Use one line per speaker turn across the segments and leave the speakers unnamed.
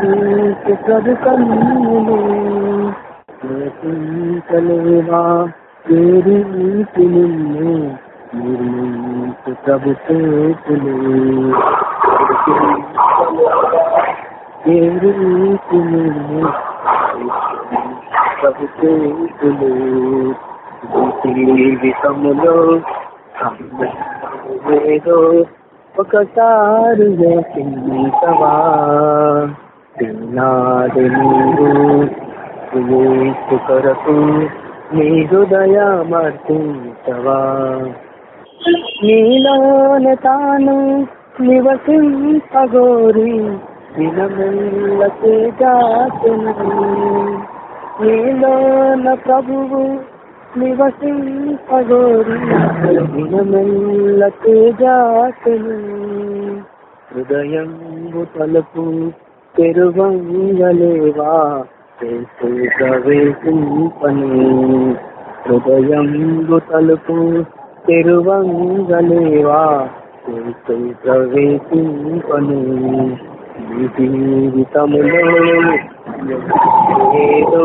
నీకు ప్రభు కన్నులు లేవా ఏరీతి నిన్ను నిర్మించు ప్రభు చేతులు ఏరీతి నిన్ను ప్రభు చేతులు జీవితములో ఏదో ఒకసారి యోచించవా తిన్నాడు నీవు. యేసు కొరకు నీ హృదయమర్పించవా నీలోన తాను నివసింపగోరి దినమెల్లకే జాతును నీలోన ప్రభువు నివసింపగోరి దినమెల్లకే జాతును హృదయం తలుపు తెరువంగలేవా చేస్తూ ప్రవేశింపని హృదయం తలుపు తెరువంగలేవా చేస్తూ ప్రవేశింపని జీవితములో ఏదో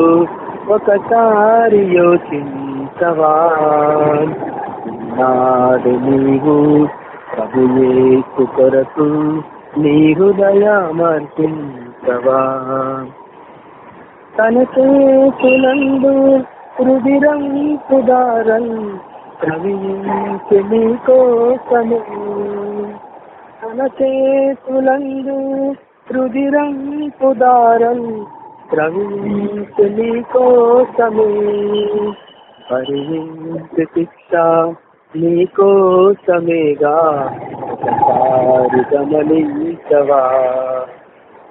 ఒకసారి యోచించవా? నాడు నీవు ప్రభుయేసు కొరకు నీ హృదయమర్పించవా తన చేతులందు రుదిరం కుదారం ప్రవీణి నీ కోసము. తన చేతులందు రుదిరం కుదారం ప్రవీణి నీ కోసమే. శిక్ష నీ కోసమేగా గమనించవా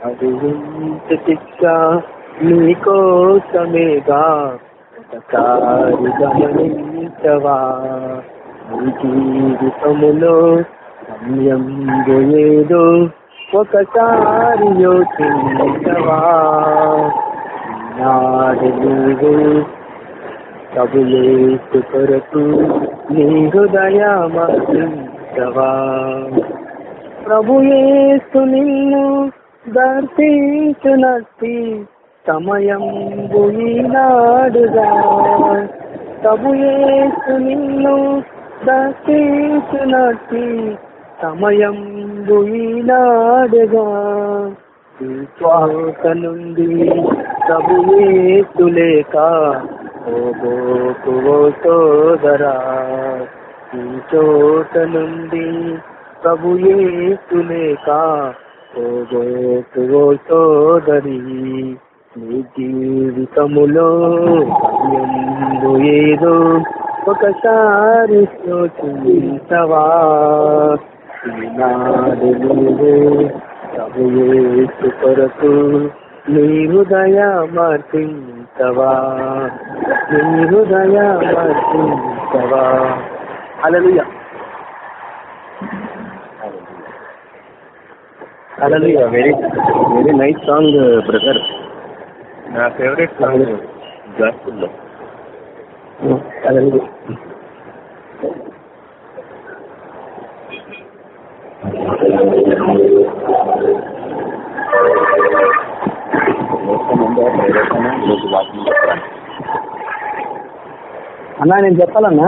గమనించవా పరివించు శిక్ష నీ కోసమేగా ఒకసారి గమనించవా? జీవితములో గమ్యం ఏదో ఒకసారి యోచించవా? నాడు నీవు ప్రభుయేసు కొరకు నీ హృదయమర్పించవా ప్రభుయేసు నిన్ను దర్శించునట్టి సమయం ఈనాడుగా ప్రభుయేసు నిన్ను దర్శించునట్టి సమయం ఈనాడుగా విశ్వాస నుండి ప్రభుయేసు లేక ఓబోకు ఓ సోదరా. ఈ చోట నుండి ప్రభుయేసు లేక ఓ సోదరి నీ జీవితములో ఏదో ఒకసారి యోచించవా ప్రభుయేసు కొరకు నీ హృదయ మార్పించవా? నీ హృదయ మార్పించవా? Alleluia alleluia
very very nice song brother నా ఫేవరెట్ సాంగ్ గాస్పుల్లో
అన్నా నేను చెప్పాలన్నా?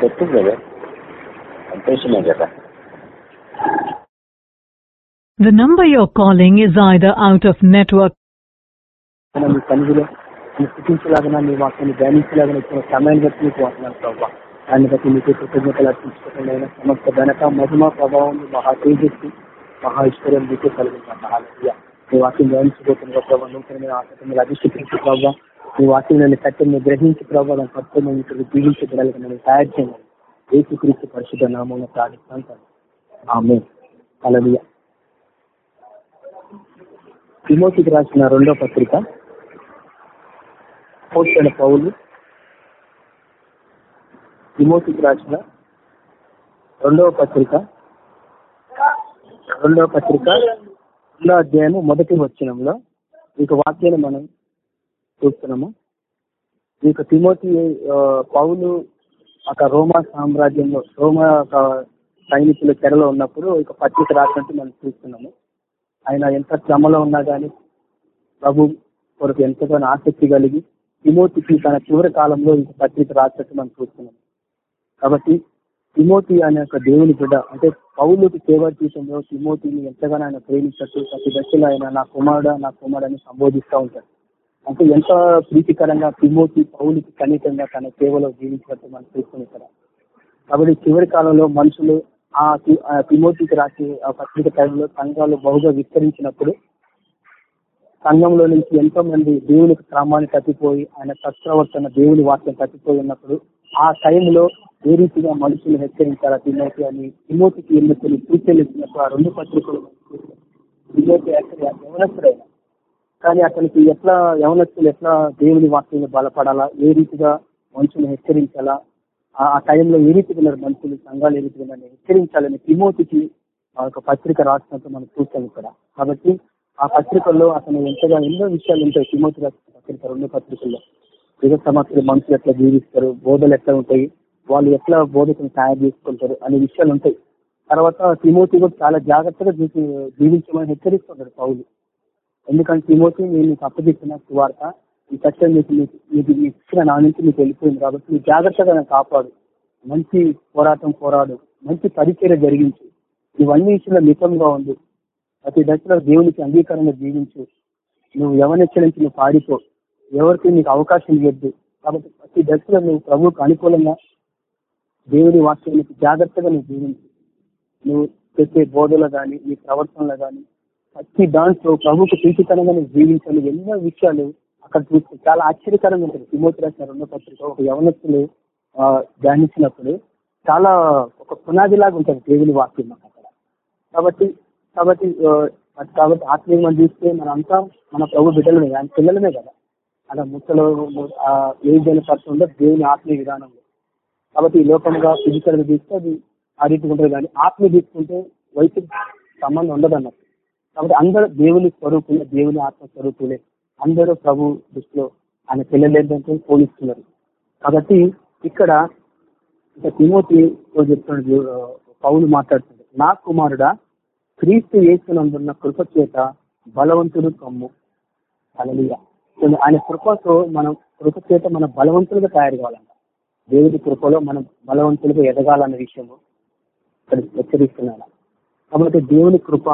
చెప్పు బ్రదర్ సంతోషమే కదా
The number you're calling is either out of network
ఆయన మీ సన్నిధిలో మీరు స్థితించలాగా మీ వాక్యాన్ని ధ్యానించలాగా ఇచ్చిన సమయాన్ని బట్టి మీకు వాకున్నాను ప్రభావ దాన్ని బట్టి మీకు కృతజ్ఞతలు అర్పించుకోవడం అయినా సమస్త ఘనత మహిమ ప్రభావం మహా తేజస్సు మహా ఐశ్వర్యం మీకే కలిగించాలి మీ వాక్యం ధ్యానించబోతున్న ప్రభావ నూతనమైన ఆసక్తి అభిషేకించి ప్రభావ మీ వాక్యం సత్యం గ్రహించి ప్రభావ దాని సత్యం మీకు జీవించగలగా నన్ను తయారు చేయాలి ఏసుక్రీస్తు పరిశుద్ధ నామం ప్రార్థిస్తాను ఆమె అలలియ తిమోతికి రాసిన రెండో పత్రిక. పోషణ పౌలు. తిమోతికి రాసిన రెండవ పత్రిక. రెండవ పత్రిక. రెండో అధ్యాయము మొదటి వచ్చినంలో ఇక వాక్యాన్ని మనం చూస్తున్నాము. ఇక తిమోతి పౌలు ఒక రోమా సామ్రాజ్యంలో రోమా ఒక సైనికుల చెరలో ఉన్నప్పుడు ఇక పత్రిక రాసినట్టు మనం చూస్తున్నాము.
ఆయన ఎంత శ్రమలో ఉన్నా కానీ ప్రభు కొరకు ఎంతగానో ఆసక్తి కలిగి తిమోతికి తన చివరి కాలంలో ఇంక పత్రిక రాసినట్టు మనం చూస్తున్నాం. కాబట్టి తిమోతి అనే ఒక దేవుని బిడ్డ అంటే పౌలుకి సేవ జీవితంలో తిమోతిని ఎంతగానో ఆయన ప్రేమించట్టు ప్రతి దశలో ఆయన నా కుమారుడు నా కుమారుడు అని సంబోధిస్తూ ఉంటాడు. అంటే ఎంత ప్రీతికరంగా తిమోతి పౌలికి కనీతంగా తన సేవలో జీవించినట్టు మనం చూస్తున్నాం ఇక్కడ. కాబట్టి చివరి కాలంలో మనుషులు ఆ తి- ఆ తిమోతికి రాసి ఆ పత్రిక టైంలో సంఘాలు బహుగా విస్తరించినప్పుడు సంఘంలో నుంచి ఎంతో మంది దేవునికి క్రమాన్ని తప్పిపోయి ఆయన సత్ప్రవర్తన దేవుని వాక్యం తప్పిపోయి ఉన్నప్పుడు ఆ టైంలో ఏ రీతిగా మనుషులు హెచ్చరించాలా తిమోతి అని? తిమోతికి ఎన్నికలు సూచనలు ఇచ్చినప్పుడు ఆ రెండు పత్రికలు తిమోతి యవనస్తుడైన. కానీ అతనికి ఎట్లా యవనస్తులు ఎట్లా దేవుని వాక్యంలో బలపడాలా? ఏ రీతిగా మనుషులు హెచ్చరించాలా? ఆ టైంలో ఏ రీతిగా ఉన్నారు మనుషులు సంఘాలు ఏ రీతిగా హెచ్చరించాలని తిమోతికి ఆ యొక్క పత్రిక రాసినట్టు మనం చూస్తాం ఇక్కడ. కాబట్టి ఆ పత్రికల్లో అతను ఎంతగా ఎన్నో విషయాలు ఉంటాయి తిమోతి రాసిన పత్రిక రెండు పత్రికల్లో. యుగ సమాచారం మనుషులు ఎట్లా జీవిస్తారు బోధలు ఎట్లా ఉంటాయి వాళ్ళు ఎట్లా బోధకులు తయారు చేసుకుంటారు అనే విషయాలు ఉంటాయి. తర్వాత తిమోతి కూడా చాలా జాగ్రత్తగా జీవి- జీవించమని హెచ్చరిస్తున్నారు పౌలు. ఎందుకంటే తిమోతి నేను నీకు అప్పగిస్తున్న సువార్త ఈ సత్యం మీకు మీకు- ఇచ్చిన నా నుంచి మీకు వెళ్ళిపోయింది కాబట్టి నువ్వు జాగ్రత్తగా కాపాడు. మంచి పోరాటం పోరాడు. మంచి పరిచర్య జరిగించు. ఇవన్నీ విషయంలో మితంగా ఉంది ప్రతి దశలో దేవునికి అంగీకారంగా జీవించు. నువ్వు ఎవరినెచ్చరించి నుంచి నువ్వు పాడిపో ఎవరికి నీకు అవకాశం ఇవ్వద్దు. కాబట్టి ప్రతి దశలో నువ్వు ప్రభువుకు అనుకూలంగా దేవుని వాక్యానికి జాగ్రత్తగా నువ్వు జీవించు. నువ్వు చెప్పే బోధలో కానీ నీ ప్రవర్తనలో కానీ ప్రతి దాంట్లో ప్రభుకు ప్రీతికరంగా నువ్వు జీవించాలి. ఎన్నో విషయాలు అక్కడ చూస్తే చాలా ఆశ్చర్యకరంగా ఉంటుంది. తిమోతి రాసిన రెండో పత్రిక ఒక యవనస్తులు ధ్యానించినప్పుడు చాలా ఒక పునాది లాగా ఉంటుంది దేవుని వాక్యం మాకు అక్కడ. కాబట్టి కాబట్టి కాబట్టి ఆత్మీయ మనం చూస్తే మనంతా మన ప్రభు బిడ్డలమే ఆయన పిల్లలమే కదా. అలా ముక్కలో ఏదైనా అయిన పర్సన్ దేవుని ఆత్మీయ విధానంలో కాబట్టి ఈ లోకంగా ఫిజికల్గా తీస్తే అది ఆ రీతిగా ఉంటుంది. కానీ ఆత్మీయ తీసుకుంటే వయసు సంబంధం ఉండదు అన్నట్టు కాబట్టి అందరూ దేవుని స్వరూపులే దేవుని ఆత్మ స్వరూపులే. అందరూ ప్రభు దృష్టిలో ఆయన పిల్లలు పోలిస్తున్నారు. కాబట్టి ఇక్కడ ఇక తిమోతి చెప్తున్నాడు పౌలు మాట్లాడుతుంది నా కుమారుడా క్రీస్తు యేసునందున్న కృప చేత బలవంతుడు కమ్ము. అలలియ ఆయన కృపతో మనం కృప చేత మనం బలవంతులుగా తయారు కావాలంట. దేవుడి కృపలో మనం బలవంతులుగా ఎదగాలన్న విషయము ఇక్కడ హెచ్చరిస్తున్నాను కాబట్టి దేవుని కృప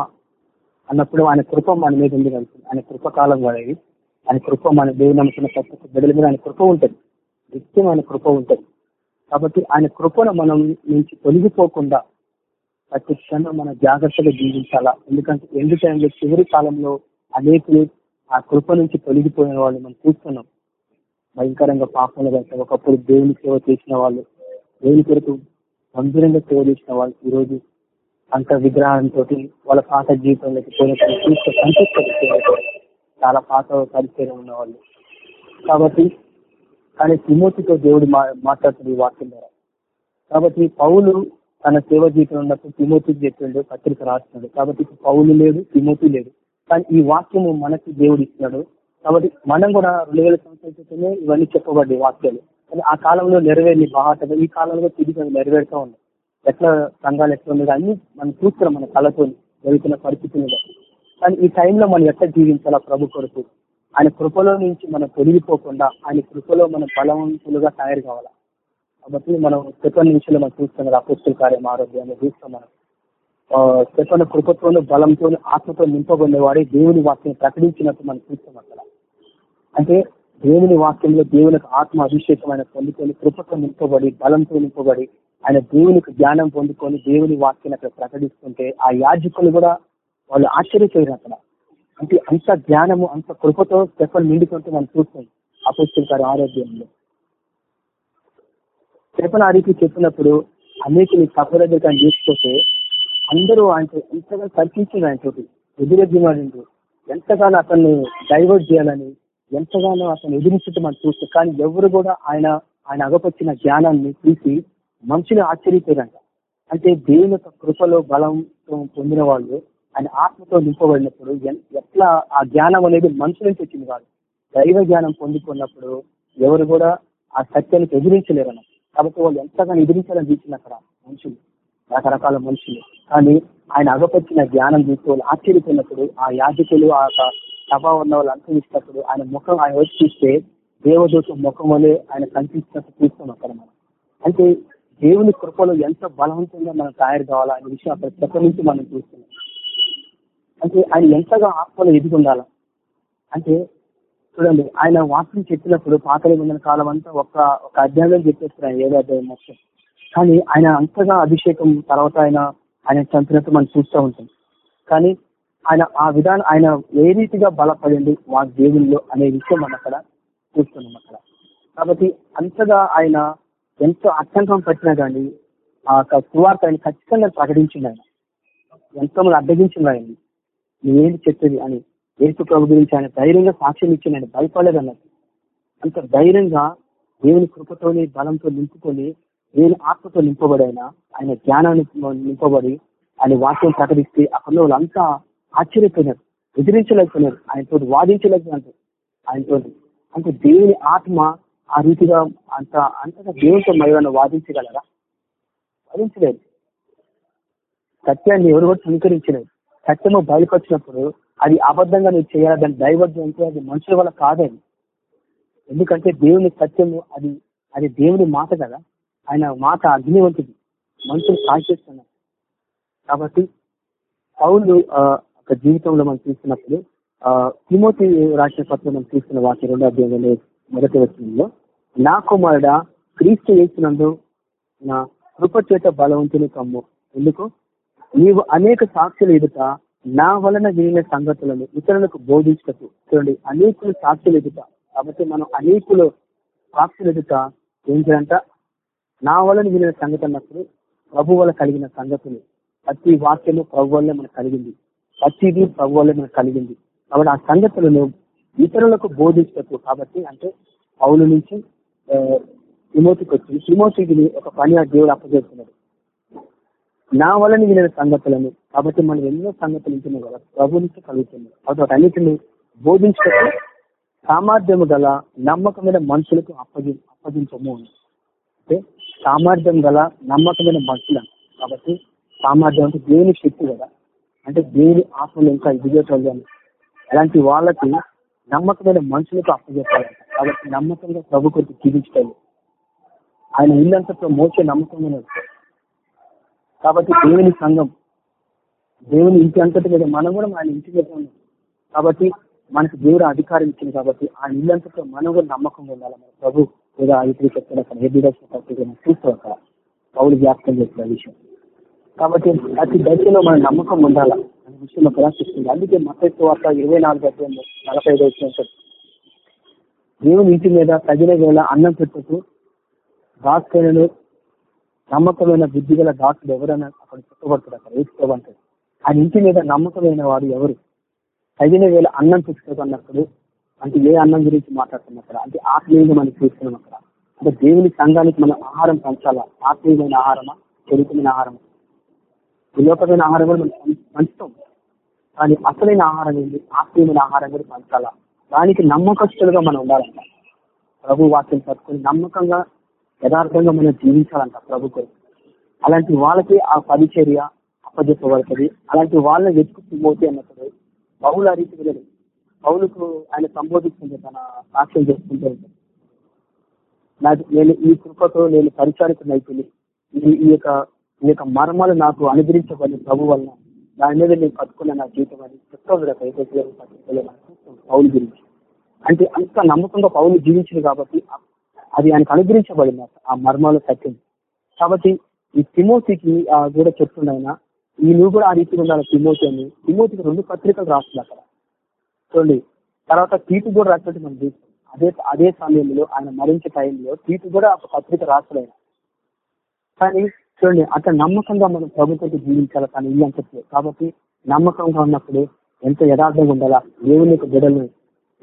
అన్నప్పుడు ఆయన కృప మన మీద ఉంది కనుక ఆయన కృప కాలం వాడేది. ఆయన కృప మన దేవుని నమ్ముకున్న ప్రతి బిడ్డల మీద ఆయన కృప ఉంటుంది. నిత్యం ఆయన కృప ఉంటుంది. కాబట్టి ఆయన కృపను మనం నుంచి తొలగిపోకుండా ప్రతి క్షణం మనం జాగ్రత్తగా జీవించాలా? ఎందుకంటే ఎందు టైంలో చివరి కాలంలో అనేకులు ఆ కృప నుంచి తొలగిపోయిన వాళ్ళు మనం చూస్తున్నాం. భయంకరంగా పాపంలో వెళ్తాం ఒకప్పుడు దేవుని సేవ చేసిన వాళ్ళు దేవుని కొరకు గంభీరంగా సేవ చేసిన వాళ్ళు ఈరోజు అంత విగ్రహాలతో వాళ్ళ పాత జీవితంలోకి పోయినప్పుడు చూస్తే సంతృప్తి చాలా పాత పరిచయం ఉన్న వాళ్ళు కాబట్టి కానీ తిమోతితో దేవుడు మాట్లాడుతుంది ఈ వాక్యం ద్వారా. కాబట్టి పౌలు తన సేవ జీవితం ఉన్నప్పుడు తిమోతికి చెప్పిండు పత్రిక రాస్తున్నాడు. కాబట్టి పౌలు లేడు తిమోతి లేడు. కానీ ఈ వాక్యము మనకి దేవుడు ఇస్తున్నాడు. కాబట్టి మనం కూడా రెండు వేల సంవత్సరాల క్రితమే ఇవన్నీ చెప్పబడ్డాయి వాక్యాలు. కానీ ఆ కాలంలో నెరవేరి బాగా ఈ కాలంలో తిరిగి నెరవేరుతా ఉన్నాయి. ఎట్లా సంఘాలు ఎట్లా ఉన్నాయి అన్ని మనం చూస్తున్నాం మన కళతో జరుగుతున్న పరిస్థితి మీద. కానీ ఈ టైంలో మనం ఎట్లా జీవించాలా ప్రభు కొరకు? ఆయన కృపలో నుంచి మనం తొలగిపోకుండా ఆయన కృపలో మనం బలవంతులుగా తయారు కావాలా? కాబట్టి మనం సెకండ్ నిమిషంలో మనం చూస్తాం కదా అపోస్తుల కార్యం ఆరోగ్యాన్ని చూస్తాం మనం. సెకండ్ కృపతోను బలంతో ఆత్మతో నింపబడినవాడే దేవుని వాక్యం ప్రకటించినట్టు మనం చూస్తాం అక్కడ. అంటే దేవుని వాక్యంలో దేవునికి ఆత్మ అభిషేకం ఆయన పొందుకొని కృపతో నింపబడి బలంతో నింపబడి ఆయన దేవునికి జ్ఞానం పొందుకొని దేవుని వాక్యం అక్కడ ప్రకటిస్తుంటే ఆ యాజకులు కూడా వాళ్ళు ఆశ్చర్యపోయారు అక్కడ. అంటే అంత జ్ఞానము అంత కృపతో స్టెఫన్ నిండుకుంటూ మనం చూస్తాం అపోస్తుల గారు ఆరోగ్యంలో. స్టెఫన్ ఆ రీతి చెప్పినప్పుడు అనేకులు సభ దగ్గర కానీ తీసుకొస్తే అందరూ ఆయనతో ఎంతగా తర్కించింది ఆయన తోటి ఎదురెద్దిమాడిండు ఎంతగానో అతన్ని డైవర్ట్ చేయాలని ఎంతగానో అతను ఎదిరించడం మనం చూస్తే కానీ ఎవరు కూడా ఆయన ఆయన అగపచ్చిన జ్ఞానాన్ని తీసి మనుషులు ఆశ్చర్యపోయారంట. అంటే దేవుని యొక్క కృపలో బలం పొందిన వాళ్ళు ఆయన ఆత్మతో నింపబడినప్పుడు ఎన్- ఎట్లా ఆ జ్ఞానం అనేది మనుషుల నుంచి వచ్చింది కాదు. దైవ జ్ఞానం పొందుకున్నప్పుడు ఎవరు కూడా ఆ సత్యానికి ఎదిరించలేరు కాబట్టి వాళ్ళు ఎంతగానో ఎదిరించాలని చూసిన అక్కడ మనుషులు రకరకాల మనుషులు. కానీ ఆయన అగపరిచిన జ్ఞానం చూస్తూ వాళ్ళు ఆశ్చర్యపోయినప్పుడు ఆ యాజకులు ఆ యొక్క సభ ఉన్న వాళ్ళు అనుసరిస్తున్నప్పుడు ఆయన ముఖం ఆయన వచ్చి చూస్తే దేవదూత ముఖం వలె ఆయన కనిపించినట్టు చూస్తాం అక్కడ మనం. అంటే దేవుని కృపలో ఎంత బలవంతంగా మనం తయారు కావాలా అనే విషయం అక్కడ చెప్ప నుంచి మనం చూస్తున్నాం. అంటే ఆయన ఎంతగా ఆత్మలో ఎదుగుండాల అంటే చూడండి ఆయన వాక్యం చెప్పినప్పుడు పాతలు ముందున కాలం అంతా ఒక ఒక అధ్యాయంలో చెప్పేస్తారు ఆయన ఏదో అధ్యాయం మొత్తం. కానీ ఆయన అంతగా అభిషేకం తర్వాత ఆయన ఆయన చంపినట్టు మనం చూస్తూ ఉంటాం. కానీ ఆయన ఆ విధానం ఆయన ఏ రీతిగా బలపడింది మా దేవుల్లో అనే విషయం మనం అక్కడ చూస్తున్నాం అక్కడ. కాబట్టి అంతగా ఆయన ఎంతో అత్యంతం పట్టినా కానీ ఆ యొక్క సువార్త ఆయన ఖచ్చితంగా ప్రకటించింది ఆయన. ఎంతో మంది అడ్డగించింది ఆయన్ని నువ్వేంటి చెప్పేది అని ఏసు ప్రభు గురించి ఆయన ధైర్యంగా సాక్ష్యం ఇచ్చింది ఆయన భయపడలేదు అన్నట్టు అంత ధైర్యంగా దేవుని కృపతోని బలంతో నింపుకొని దేవుని ఆత్మతో నింపబడి ఆయన ఆయన జ్ఞానాన్ని నింపబడి ఆయన వాక్యం ప్రకటిస్తే అక్కడ వాళ్ళంతా ఆశ్చర్యపోయినారు ఎదిరించలేకపోయినారు ఆయనతో వాదించలేకపోయినారు. ఆయనతో అంటే దేవుని ఆత్మ ఆ రీతిగా అంత అంతగా దేవునితో మహిళను వాదించగలరా? వాదించలేదు. సత్యాన్ని ఎవరు కూడా సంకరించలేదు సత్యము బయలుపరిచినప్పుడు అది అబద్ధంగా నువ్వు చేయాలి దాని దైవజ్ఞం అంటే అది మనుషుల వల్ల కాదని ఎందుకంటే దేవుని సత్యము అది అది దేవుని మాట కదా. ఆయన మాట అగ్నివంతుడు మనుషులు కాల్చేస్తున్నారు కాబట్టి పౌరులు ఒక జీవితంలో మనం తీసుకున్నప్పుడు ఆ తిమోతి రాసిన పత్రం మనం తీసుకున్న వాటి రెండో అధ్యాయంలో మొదటి వచ్చినంలో నా కుమారుడ క్రీస్తు వేసినందు నా కృప చేత బలవంతుని కమ్ము. ఎందుకు? నీవు అనేక సాక్షులు ఎదుట నా వలన వినిన సంగతులను ఇతరులకు బోధించటకు. చూడండి అనేకులు సాక్షులు ఎదుట. కాబట్టి మనం అనేకులు సాక్షులు ఎదుట ఏం చేయాలంట? నా వలన వినిన సంగతి అన్నప్పుడు ప్రభు వల్ల కలిగిన సంగతులు. ప్రతి వాక్యము ప్రభు వల్లే మనకు కలిగింది. ప్రతిదీ ప్రభు వల్లే మనకు కలిగింది. కాబట్టి ఆ సంగతులను ఇతరులకు బోధించటకు. కాబట్టి అంటే పౌలు నుంచి తిమోతికి వచ్చింది. తిమోతికి ఒక పని ఆ దేవుడు అప్పచేస్తున్నాడు నా వల్ల వినిన సంగతులను. కాబట్టి మనం ఎన్నో సంగతులు ఉంటున్నాం కదా ప్రభు నుంచి కలుగుతుంది కాబట్టి అన్నిటిని బోధించడం సామర్థ్యము గల నమ్మకమైన మనుషులకు అప్పగి అప్పగించము అంటే సామర్థ్యం గల నమ్మకమైన మనుషులను. కాబట్టి సామర్థ్యం అంటే దేవుని శక్తి కదా. అంటే దేవుని ఆత్మలు ఇంకా ఎదిగేటోళ్ళు అని. అలాంటి వాళ్ళకి నమ్మకమైన మనుషులకు అప్పచెప్పాలి కాబట్టి నమ్మకంగా ప్రభు కొద్ది జీవించాలి ఆయన ఇల్లంతట్లో మోసే నమ్మకమైన కాబట్టి దేవుని సంఘం దేవుని ఇంటి అంతటి మీద మనం కూడా ఆయన ఇంటి మీద ఉన్నాం. కాబట్టి మనకు దేవుడు అధికారం ఇచ్చింది కాబట్టి ఆ ఇల్లంతట్లో మనం కూడా నమ్మకంగా ఉండాలి. మన ప్రభు లేదా ఇతరి చెప్తాడు అక్కడ హెడ్డిడర్స్ పత్రిక చూస్తాం అక్కడ పౌరు వ్యాప్తం చేస్తున్న విషయం. కాబట్టి ప్రతి దశలో మన నమ్మకం ఉండాలా అనే విషయం ప్రదర్శిస్తుంది చెప్తుంది అందుకే మతత్వ వార్త ఇరవై నాలుగు అధ్యాయంలో నలభై ఐదు వచ్చిన దేవుని ఇంటి మీద తగిన వేళ అన్నం పెట్టుకు దాసుకైనను నమ్మకమైన బుద్ధి గల దాసుడు ఎవరైనా అక్కడ చుట్టబడతాడు అక్కడ వేసుకోమంటాడు ఆ ఇంటి మీద నమ్మకమైన వాడు ఎవరు? తగిన వేళ అన్నం పెట్టుకోకన్నప్పుడు అంటే ఏ అన్నం గురించి మాట్లాడుతున్నక్కడ అంటే ఆత్మీయంగా మనం చూస్తున్నాం అక్కడ. అంటే దేవుని సంఘానికి మనం ఆహారం పంచాలా? ఆత్మీయమైన ఆహారమా? చరిత్రమైన ఆహారమా? విలోకమైన ఆహారం కూడా మనం పంచుతాం. కానీ అసలైన ఆహారం ఏంటి? ఆత్మీయమైన ఆహారం కూడా పంచాలా? దానికి నమ్మకస్తులుగా మనం ఉండాలంట. ప్రభు వాక్యం పట్టుకుని నమ్మకంగా యథార్థంగా మనం జీవించాలంట ప్రభు అలాంటి వాళ్ళకి ఆ పరిచర్య అప్పజెప్పబడుతుంది. అలాంటి వాళ్ళని వెతుకుతూ పోతే అన్నప్పుడు పౌలు ఆ రీతి వెళ్ళదు పౌలకు ఆయన సంబోధిస్తుంది తన సాక్ష్యం చేసుకుంటూ ఉంటాడు నాకు నేను ఈ కృపతో నేను పరిచారిక నైపుణి ఈ యొక్క ఈ యొక్క మర్మాలు నాకు అనుగ్రహించబడి ప్రభు వలన దాని మీద నేను పట్టుకున్న నా జీవితం అని చెప్తాను పౌలు గురించి. అంటే అంత నమ్మకంగా పౌలు జీవించింది కాబట్టి అది ఆయనకు అనుగ్రహించబడింది ఆ మర్మాల సత్యం. కాబట్టి ఈ తిమోతికి కూడా చెప్తున్నాయన ఈ నువ్వు కూడా ఆ రీతిలో ఉండాలి తిమోతి అని. తిమోతికి రెండు పత్రికలు రాస్తుంది అక్కడ. చూడండి తర్వాత తీటు కూడా రాసినట్టు మనం చూస్తాం. అదే అదే సమయంలో ఆయన మరించే టైంలో తీటు కూడా ఒక పత్రిక రాసలేదు కానీ చూడండి అట్లా నమ్మకంగా మనం ప్రభుత్వం జీవించాలి తన ఇల్లు అంతట్లో కాబట్టి నమ్మకంగా ఉన్నప్పుడు ఎంత యథార్థంగా ఉండాలా? దేవుని యొక్క బిడలు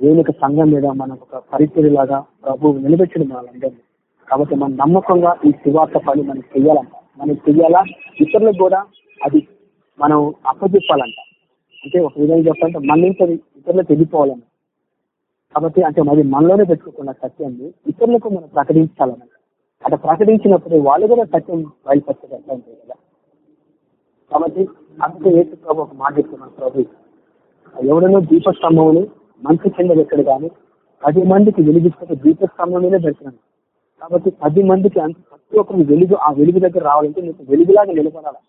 దేవుని యొక్క సంఘం మీద మనం ఒక పరిచయలాగా ప్రభు నిలబెట్టడం వాళ్ళందరినీ కాబట్టి మనం నమ్మకంగా ఈ శివార్త పని మనం చెయ్యాలంట. మనం చెయ్యాలా? ఇతరులకు కూడా అది మనం అప్పచెప్పాలంట. అంటే ఒక విధంగా చెప్పాలంటే మన నుంచి ఇతరులకు వెళ్ళిపోవాలని కాబట్టి అంటే మరి మనలోనే పెట్టుకోకుండా సత్యాన్ని ఇతరులకు మనం ప్రకటించాలన్నమాట అట్లా ప్రకటించినప్పుడు వాళ్ళు కూడా సత్యం బయలుపరచడం ఉంటుంది కదా. కాబట్టి అందుకే ఏసు ప్రభు ఒక మాట చెప్తున్నాను ప్రభు ఎవడనో దీపస్తంభములు మంచి కింద ఎక్కడ కానీ పది మందికి వెలిగిస్తే దీపస్తంభంలోనే దర్శనం కాబట్టి పది మందికి అంత ప్రతి ఒక్కరు వెలుగు ఆ వెలుగు దగ్గర రావాలంటే నీకు వెలుగులాగా నిలబడాలి.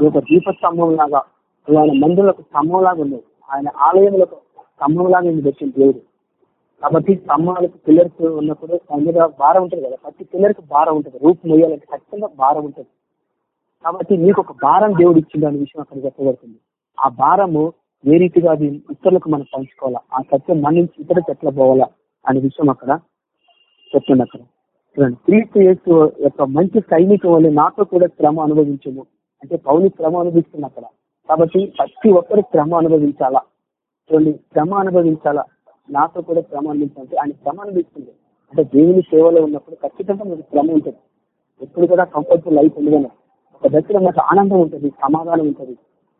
నీ ఒక దీపస్తంభం లాగా ఆయన మందులకు స్తంభం లాగా ఉండేది. ఆయన ఆలయంలో స్తంభం లాగా నేను దర్శనం దేవుడు. కాబట్టి స్తంభాలకు పిల్లర్స్ ఉన్నప్పుడు దాని మీద భారం ఉంటుంది కదా. ప్రతి పిల్లర్కి భారం ఉంటుంది. రూపు మొయ్యాలంటే ఖచ్చితంగా భారం ఉంటుంది. కాబట్టి నీకు ఒక భారం దేవుడు ఇచ్చింది అనే విషయం అక్కడ చెప్పబడుతుంది. ఆ భారము ఏ రీతిగా అది ఇతరులకు మనం పంచుకోవాలా? ఆ సత్యం మన నుంచి ఇతరులకు ఎట్లా పోవాలా? అనే విషయం అక్కడ చెప్తుంది అక్కడ. చూడండి. క్రీస్తు యేసు యొక్క మంచి సైనికం వల్ల నాతో కూడా శ్రమ అనుభవించము. అంటే పౌని శ్రమ అనుభవిస్తుంది అక్కడ. కాబట్టి ప్రతి ఒక్కరు శ్రమ అనుభవించాలా? చూడండి. శ్రమ అనుభవించాలా? నాతో కూడా శ్రమ అనుభవించాలంటే ఆయన శ్రమ అనుభవిస్తుంది. అంటే దేవుని సేవలో ఉన్నప్పుడు ఖచ్చితంగా మీకు శ్రమ ఉంటుంది. ఎప్పుడు కూడా కంఫర్టబుల్ లైఫ్ ఉండగానే ఒక దగ్గర మనకు ఆనందం ఉంటుంది. సమాధానం ఉంటుంది.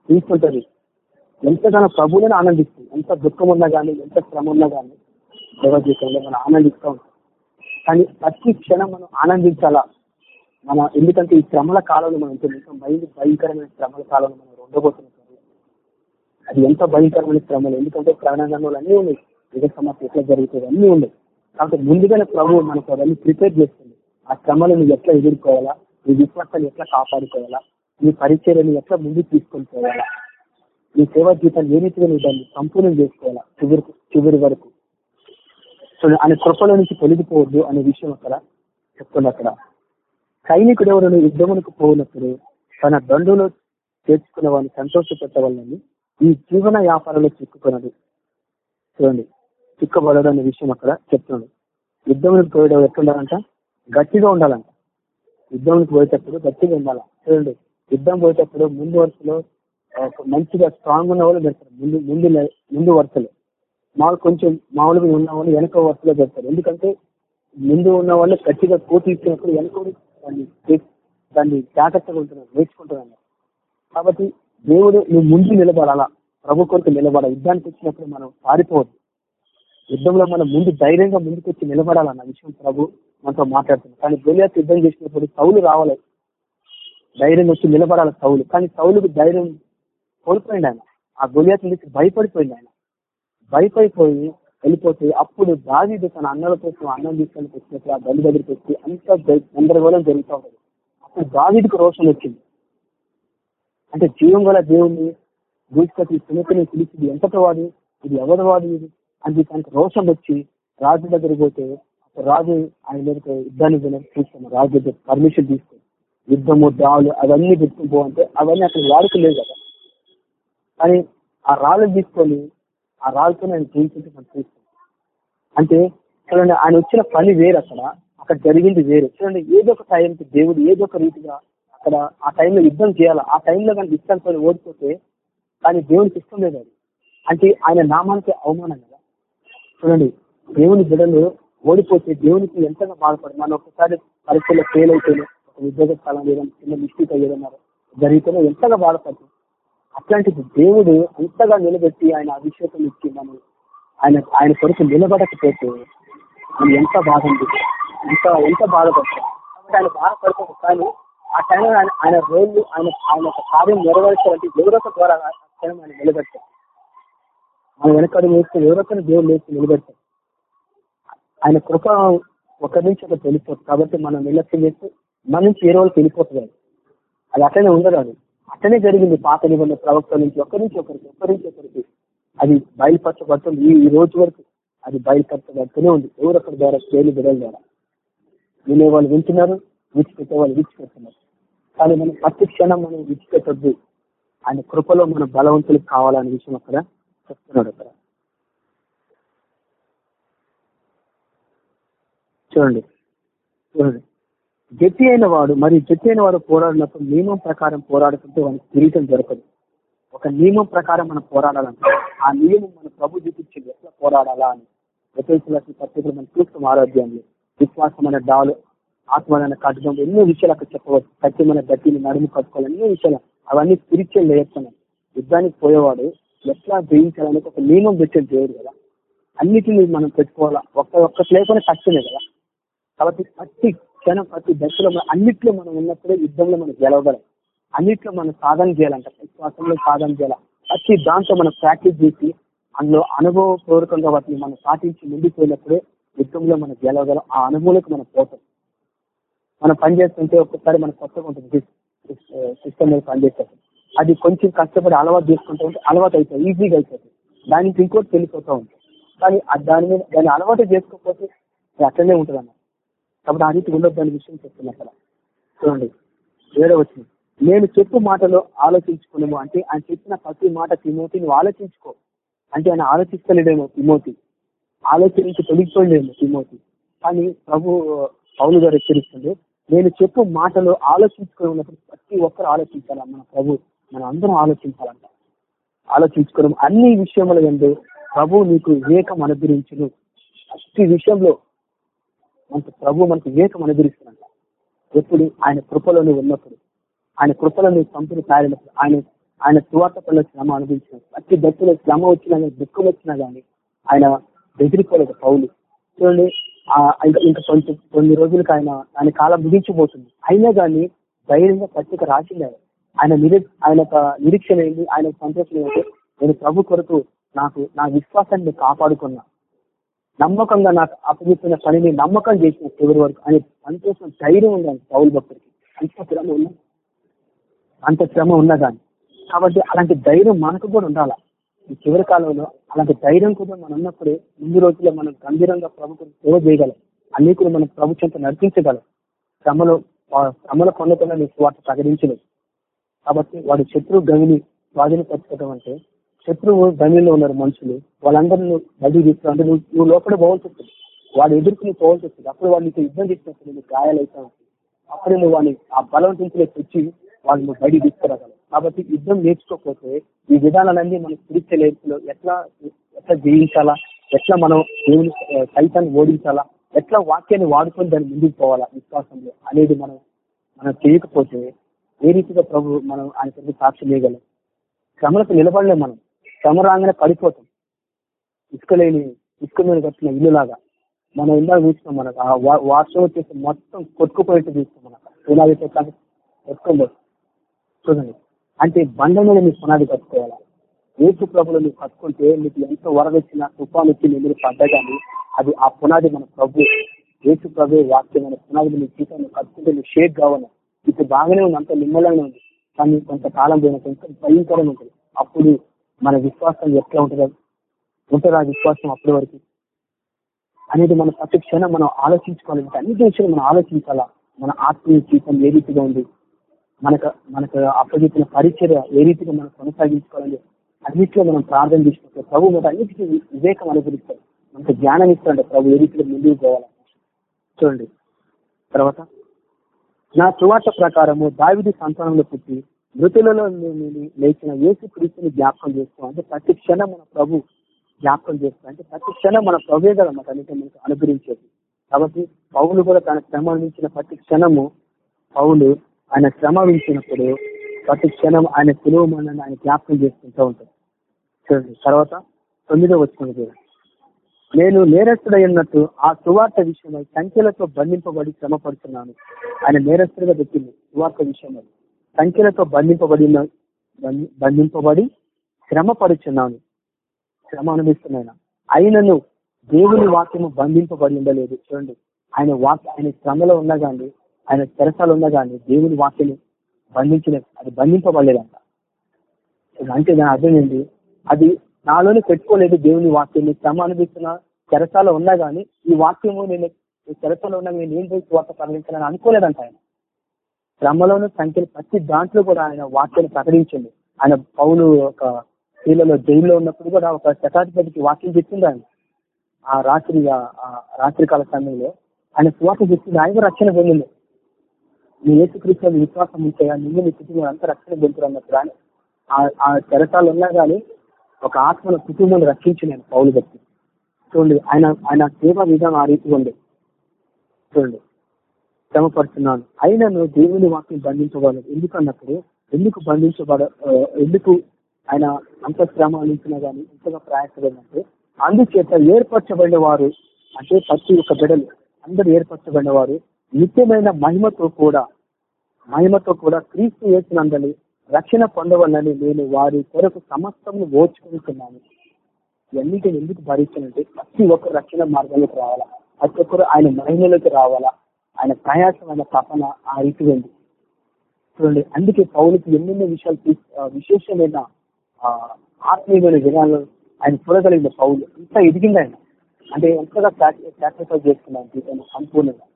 తీసుకుంటుంది ఎంతగానో ప్రభువులను ఆనందిస్తుంది? ఎంత దుఃఖం ఉన్నా కానీ ఎంత శ్రమ ఉన్నా కానీ దేవజీతంలో మనం ఆనందిస్తూ. ఉంటాం కానీ ప్రతి క్షణం మనం ఆనందించాలా? మన ఎందుకంటే ఈ శ్రమల కాలంలో మనం ఉంటుంది ఇంకా భయంకరమైన శ్రమల కాలంలో మనం ఉండబోతున్నాం. అది ఎంత భయంకరమైన శ్రమలు? ఎందుకంటే ప్రాణాంగంలో అన్నీ ఉన్నాయి. యుగ సమస్య ఎట్లా జరుగుతుంది? అన్నీ ఉన్నాయి. కాబట్టి ముందుగానే ప్రభు మనకు అవన్నీ ప్రిపేర్ చేస్తుంది. ఆ శ్రమలను ఎట్లా ఎదుర్కోవాలా? నీ విశ్వాసాన్ని ఎట్లా కాపాడుకోవాలా? నీ పరిచయాన్ని ఎట్లా ముందుకు తీసుకొని పోవాలా? నీ సేవా జీవితాన్ని ఏ రీతిగా నువ్వు దాన్ని సంపూర్ణం చేసుకోవాలా? చివరి చివరి వరకు. సో ఆయన కృపలో నుంచి తొలగిపోవద్దు అనే విషయం అక్కడ చెప్తుంది అక్కడ. సైనికుడు ఎవరైనా యుద్ధమునకు పోయినప్పుడు తన దండులో చేర్చుకున్న వాడిని సంతోషపెట్టవాలని ఈ జీవన వ్యాపారంలో చిక్కుకున్నది. చూడండి చిక్కబడడం అనే విషయం అక్కడ చెప్తున్నాడు. యుద్ధమునికి పోయడం ఎట్లుండాలంట గట్టిగా ఉండాలంట. యుద్ధంకి పోయేటప్పుడు గట్టిగా ఉండాలి? చూడండి యుద్ధం పోయేటప్పుడు ముందు వరుసలో మంచిగా స్ట్రాంగ్ ఉన్న వాళ్ళు పెడతారు. ముందు ముందు ముందు వరుసలో. మామూలు కొంచెం మామూలుగా ఉన్న వాళ్ళు వెనక వరుసలో పెడతారు. ఎందుకంటే ముందు ఉన్న వాళ్ళు గట్టిగా పోటీ ఇచ్చినప్పుడు వెనక దాన్ని దాన్ని జాగ్రత్తగా ఉంటున్నారు నేర్చుకుంటున్నారు. కాబట్టి దేవుడు నువ్వు ముందు నిలబడాలా? ప్రభు కొరకు నిలబడాలి? యుద్ధానికి వచ్చినప్పుడు మనం పారిపోవద్దు. యుద్ధంలో మనం ముందు ధైర్యంగా ముందుకు వచ్చి నిలబడాలన్న విషయం ప్రభు మనతో మాట్లాడుతున్నాం కానీ గొలియాత్ యుద్ధం చేసినప్పుడు సౌలు రావాలి. ధైర్యం వచ్చి నిలబడాలి సౌలు? కానీ సౌలుకు ధైర్యం కోల్పోయింది ఆయన. ఆ గుళ్యాత్ నుంచి భయపడిపోయింది ఆయన. భయపడిపోయి వెళ్ళిపోతే అప్పుడు దావీదు తన అన్నల కోసం అన్నం తీసుకొని వచ్చినప్పుడు ఆ బలి దగ్గరికి వచ్చి అంత గందరగోళం జరుగుతూ ఉంటుంది అప్పుడు దావీదుకు రోషం వచ్చింది. అంటే జీవం గల దేవుణ్ణి దూసుకొచ్చి సునీతని పిలిచింది ఎంతటి వాడు? ఇది ఎవరి వాడు ఇది? అని తనకు రోషం వచ్చి రాజు దగ్గరికి పోతే రాజు ఆయన మీద యుద్ధాన్ని చూస్తాను. రాజు దగ్గర పర్మిషన్ తీసుకొని యుద్ధము దావులు అవన్నీ పెట్టుకుని అంటే అవన్నీ అక్కడ వాడుక లేదు కదా. కానీ ఆ రాళ్ళు తీసుకొని ఆ రాళ్ళతో ఆయన జీవించుంటే మనం చూస్తాం అంటే చూడండి ఆయన వచ్చిన పని వేరు అక్కడ అక్కడ జరిగింది వేరు. చూడండి ఏదో ఒక టైంకి దేవుడు ఏదో ఒక రీతిగా అక్కడ ఆ టైంలో యుద్ధం చేయాలి. ఆ టైంలో కానీ ఇష్టాలతో ఓడిపోతే కానీ దేవునికి ఇష్టం లేదు అది. అంటే ఆయన నామానికి అవమానం కదా. చూడండి దేవుని బిడ్డలు ఓడిపోతే దేవునికి ఎంతగా బాధపడు మనం ఒకసారి పరీక్షలో ఫెయిల్ అయితేనే ఒక ఉద్యోగ స్థలం ఏదైనా చిన్న మిస్టేక్ అయ్యేదన్నారు జరిగితేనే ఎంతగా బాధపడుతుంది అట్లాంటిది దేవుడు అంతగా నిలబెట్టి ఆయన అభిషేకం ఇచ్చి మనం ఆయన ఆయన కొరకు నిలబడకపోతే మనం ఎంత బాధ ఎంత ఎంత బాధపడతాం? ఆయన బాధపడతాం కానీ ఆ టైంలో ఆయన ఆయన రోజు ఆయన ఆయన ఒక కార్యం నెరవేర్చాలంటే ఎవరొక ద్వారా ఆ టైం ఆయన నిలబెడతాం. మన వెనకడు వేస్తే ఎవరొకరు దేవుడు లేచి నిలబెడతాం. ఆయన కృప ఒకరి నుంచి ఒకటి వెళ్ళిపోతుంది కాబట్టి మనం నిర్లక్ష్యం చేస్తే మన నుంచి ఏ రోజు వెళ్ళిపోతుంది అది అట్లనే ఉండదు అది. అట్లనే జరిగింది. పాత నిబంధన ప్రవక్త నుంచి ఒకరి నుంచి ఒకరికి ఒకరి నుంచి ఒకరికి అది బయలుపరచబడుతుంది ఈ రోజు వరకు అది బయలుపరచబడుతూనే ఉంది. ఎవరొకరి ద్వారా స్టేలు బిడల ద్వారా? వినే వాళ్ళు వింటున్నారు విడిచిపెట్టే వాళ్ళు విడిచిపెడుతున్నారు. కానీ మనం ప్రతి క్షణం మనం విడిచిపెట్టద్దు. ఆయన కృపలో మన బలవంతులు కావాలనే విషయం అక్కడ చెప్తున్నాడు అక్కడ. చూడండి. చూడండి. గట్టి అయిన వాడు మరి గట్టి అయిన వాడు పోరాడినప్పుడు నియమం ప్రకారం పోరాడుతుంటే వానికి కిరీటం దొరకదు. ఒక నియమం ప్రకారం మనం పోరాడాలంటే ఆ నియమం మన ప్రభు చూపించింది ఎట్లా పోరాడాలా అని. ప్రతి పత్రికలు మనం చూస్తాం ఆరోగ్యాన్ని విశ్వాసమైన డాలు ఆత్మమైన కట్టడం ఎన్నో విషయాలు అక్కడ చెప్పవచ్చు. సత్యమైన గట్టిని నడుము కట్టుకోవాలి ఎన్నో విషయాలు. అవన్నీ స్పిరిచువల్ లేస్తున్నాయి యుద్ధానికి పోయేవాడు ఎట్లా జయించాలని ఒక నియమం పెట్టేది దేవుడు కదా. అన్నిటిని మనం పెట్టుకోవాలా? ఒక్క ఒక్కటి లేకుండా కష్టమే కదా. కాబట్టి ప్రతి క్షణం ప్రతి దశలో మనం అన్నిట్లో మనం ఉన్నప్పుడే యుద్ధంలో మనం గెలవగలం. అన్నిట్లో మనం సాధన చేయాలంట. విశ్వాసంలో సాధన చేయాలి. ప్రతి దాంతో మనం ప్రాక్టీస్ చేసి అందులో అనుభవపూర్వకంగా వాటిని మనం పాటించి ముందుకు పోయినప్పుడే యుద్ధంలో మనం గెలవగలం. ఆ అనుభవంలోకి మనం పోతాం. మనం పనిచేస్తుంటే ఒక్కసారి మనం కొత్తగా ఉంటుంది సిస్టమ్ మీద పనిచేస్తాం అది కొంచెం కష్టపడి అలవాటు చేసుకుంటూ ఉంటే అలవాటు అవుతుంది ఈజీగా అవుతుంది దానికి ఇంకోటి తెలిసిపోతూ ఉంటుంది. కానీ దాని మీద దాన్ని అలవాటు చేసుకోకపోతే అట్లనే ఉంటుంది అన్న కాబట్టి ఆ రీతి విషయం చెప్తున్నా అక్కడ. చూడండి. ఏడో వచ్చింది నేను చెప్పు మాటలో ఆలోచించుకునేము అంటే ఆయన చెప్పిన ప్రతి మాట తిమోతి నువ్వు ఆలోచించుకో. అంటే ఆయన ఆలోచిస్తలేడేమో తిమోతి. ఆలోచించి తొలగిపోలేము తిమోతి. కానీ ప్రభు పౌలు గారు హెచ్చరిస్తుంది నేను చెప్పు మాటలో ఆలోచించుకుని ఉన్నప్పుడు ప్రతి ఒక్కరు ఆలోచించాల? మన ప్రభు మనం అందరం ఆలోచించాలంట. ఆలోచించుకోవడం అన్ని విషయముల ఎందు ప్రభు నీకు వివేకం అనుగ్రహించును. ప్రతి విషయంలో మనకు ప్రభు మనకు వివేకం అనుగ్రహిస్తున్నాడు. ఎప్పుడు ఆయన కృపలో నువ్వు ఉన్నప్పుడు ఆయన కృపలో నువ్వు సంపూర్ణ తయారైనప్పుడు ఆయన ఆయన సువార్త పనుల శ్రమ అనుభవించిన ప్రతి దశలో శ్రమ వచ్చినా కానీ దుఃఖం వచ్చినా కానీ ఆయన బెదిరిపోలేదు పౌలు. చూడండి ఇంకా కొంచెం కొన్ని రోజులకు ఆయన ఆయన కాలం ముగించిపోతుంది. అయినా కానీ ధైర్యంగా పత్రిక రాసింది ఆయన ఆయన ఆయన యొక్క నిరీక్షణ ఏంటి? ఆయన సంతోషం ఏంటంటే నేను ప్రభు కొరకు నాకు నా విశ్వాసాన్ని కాపాడుకున్నా. నమ్మకంగా నాకు అప్పగిస్తున్న పనిని నమ్మకం చేసిన చివరి వరకు అనే సంతోషం ధైర్యం ఉండాలి పౌరు భక్తుడికి. అంత శ్రమ ఉన్నా అంత శ్రమ ఉన్నదాన్ని కాబట్టి అలాంటి ధైర్యం మనకు కూడా ఉండాలి? ఈ చివరి కాలంలో అలాంటి ధైర్యం కూడా మనం ఉన్నప్పుడే ముందు రోజుల్లో మనం గంభీరంగా ప్రభుత్వం సేవ చేయగలం. అన్ని కూడా మనం ప్రభుత్వంతో నడిపించగలం. శ్రమలో శ్రమల పొందకుండా నీ స్వార్థ ప్రకటించలేదు. కాబట్టి వాడు శత్రు గవిని స్వాధీనపరచుకోవడం అంటే శత్రువు గవిలో ఉన్నారు మనుషులు. వాళ్ళందరినీ బయటికి అంటే నువ్వు నువ్వు లోపల పోవాల్సి వస్తుంది. వాడు ఎదుర్కొని పోవాల్సి వస్తుంది. అప్పుడు వాళ్ళు నీకు యుద్ధం చేసినప్పుడు నీకు గాయాలు అప్పుడే నువ్వు వాడిని ఆ బలవంతించలే తెచ్చి వాళ్ళు నువ్వు బయటికి తీసుకురాగలవు. కాబట్టి యుద్ధం నేర్చుకోకపోతే ఈ విధానాలన్నీ మన స్పిరిచువల్ లైఫ్లో ఎట్లా ఎట్లా జీవించాలా ఎట్లా మనం దేవుని సైతాన్ని ఓడించాలా? ఎట్లా వాక్యాన్ని వాడుకొని దాన్ని ముందుకు పోవాలా విశ్వాసంలో అనేది మనం మనం చేయకపోతే ఏ రీతిగా ప్రభు మనం ఆయన కొరకు సాక్షి చేయగలం శ్రమలకు నిలబడలేం మనం. శ్రమ రాగానే పడిపోతాం. ఇసుక లేని ఇసుక మీద కట్టిన ఇల్లు లాగా మనం ఇందాక చూసినాం మనకు. ఆ వార్షం వచ్చేసి మొత్తం కొట్టుకుపోయేట్టు చూస్తాం మనకు. ఎలాగైతే కొట్టుకోలేదు చూడండి. అంటే బండ మీద మీరు పునాది కట్టుకోవాలా? ఏసు ప్రభులు మీరు కట్టుకుంటే మీకు ఎంతో వరదొచ్చినా తుఫాన్ వచ్చి మీరు పడ్డా కానీ అది ఆ పునాది మన ప్రభు ఏసు ప్రభు వాక్యం మన పునాది మీ జీవితాన్ని కట్టుకుంటే మీరు షేక్ కావాలి. ఇప్పుడు బాగానే ఉంది. అంత నిమ్మలంగా ఉంది. కానీ కొంతకాలం పోయిన కొంచెం భయంకరంగా ఉంటుంది. అప్పుడు మన విశ్వాసం ఎట్లా ఉంటుంది ఉంటుందా విశ్వాసం అప్పటి వరకు. అనేది మన ప్రతి క్షణం మనం ఆలోచించుకోవాలి. అన్ని విషయాలు మనం ఆలోచించాలా? మన ఆత్మీయ జీవితం ఏ రీతిగా ఉంది? మనకు మనకు అప్పగించిన పరిచర్య ఏ రీతిగా మనం కొనసాగించుకోవాలి? అన్నింటిలో మనం ప్రార్థన చేసుకుంటే ప్రభు మన అన్నిటికీ వివేకం అనుగ్రహిస్తారు మనకు జ్ఞానం ఇస్తాడు ప్రభు ఏ రీతిలో ముందుకు పోవాలి? చూడండి. తర్వాత నా చువాట ప్రకారము దావిది సంతానంలో పుట్టి మృతులలో లేచిన ఏసు క్రీస్తుని జ్ఞాపకం చేస్తాం అంటే ప్రతి క్షణం మన ప్రభు జ్ఞాపకం చేస్తాం అంటే ప్రతి క్షణం మన ప్రభే కదా మనకు మనకు అనుగ్రహించేది. కాబట్టి పౌలు కూడా తన శ్రమ అందించిన ప్రతి క్షణము పౌలు ఆయన శ్రమ వించినప్పుడు ప్రతి క్షణం ఆయన సులువు మనల్ని ఆయన జ్ఞాపకం చేసుకుంటూ ఉంటాడు. చూడండి తర్వాత తొమ్మిదో వచ్చినది నేను నేరస్తుడై ఉన్నట్టు ఆ సువార్త విషయమై సంఖ్యలతో బంధింపబడి శ్రమపడుతున్నాను ఆయన నేరస్తుడిగా పెట్టింది సువార్త విషయమై. సంఖ్యలతో బంధింపబడి బంధింపబడి శ్రమ పడుచున్నాను శ్రమ అనుభవిస్తున్నాను అయినను దేవుని వాక్యము బంధింపబడి ఉండలేదు. చూడండి. ఆయన వాక్య ఆయన శ్రమలో ఉన్నా కానీ ఆయన తెరసాలు ఉన్నా కానీ దేవుని వాక్యం బంధించిన అది బంధింపబడలేదంట. అంటే దాని అర్థం ఏంటి? అది నాలోనే పెట్టుకోలేదు దేవుని వాక్యం శ్రమ అనిపిస్తున్న చెరసాలో ఉన్నా కానీ ఈ వాక్యము నేను చెరసాలో ఉన్నా నేను ఏం చేసి వార్త తరలించాలని అనుకోలేదంట ఆయన. శ్రమలోని సంఖ్యలు ప్రతి దాంట్లో కూడా ఆయన వాక్యాన్ని ప్రకటించండి. ఆయన పౌలు ఒక స్త్రీలలో జైల్లో ఉన్నప్పుడు కూడా ఒక శతాధిపతికి వాక్యం చెప్పింది ఆయన. ఆ రాత్రి రాత్రికాల సమయంలో ఆయన స్వార్థ చెప్పింది ఆయన రక్షణ పొందింది నీ ఏసుకృష్ణ విశ్వాసం ఉంటే నిన్ను నీ కుటుంబం అంతా రక్షణ పొందుతారు అన్నప్పుడు ఆయన ఆ చెరసాలు ఉన్నా కానీ ఒక ఆత్మల కుటుంబాన్ని రక్షించి నేను పౌలు బట్టి చూడండి ఆయన ఆయన సేవా విధానం ఆ రీతి ఉంది. చూడండి. శ్రమపడుతున్నాను. అయినను దేవుని వాక్యం బంధించబడదు ఎందుకు అన్నప్పుడు ఎందుకు బంధించబడ ఎందుకు ఆయన అంత శ్రమ అందించినా కానీ ఇంతగా ప్రయాసపడినట్టు అందుచేత ఏర్పరచబడిన వారు అంటే ప్రతి ఒక్క బిడలు అందరూ ఏర్పరచబడిన వారు నిత్యమైన మహిమతో కూడా మహిమతో కూడా క్రీస్తు చేసినందని రక్షణ పొందవాలని నేను వారి కొరకు సమస్తము ఓచుకుంటున్నాను. ఇవన్నిటిని ఎందుకు భరించానంటే ప్రతి ఒక్క రక్షణ మార్గంలోకి రావాలా? ప్రతి ఒక్కరు ఆయన మహిమలోకి రావాలా? ఆయన ప్రయాసం ఆయన తపన ఆ రీతి ఉంది చూడండి అందుకే పౌలకి ఎన్నెన్నో విషయాలు విశేషమైన ఆ, ఆత్మీయమైన విధానాలు ఆయన చూడగలిగిన పౌలు. ఇంత ఎదిగింది ఆయన. అంటే ఎంతగా సాక్రిఫైస్ చేస్తున్నాను జీవితం సంపూర్ణంగా.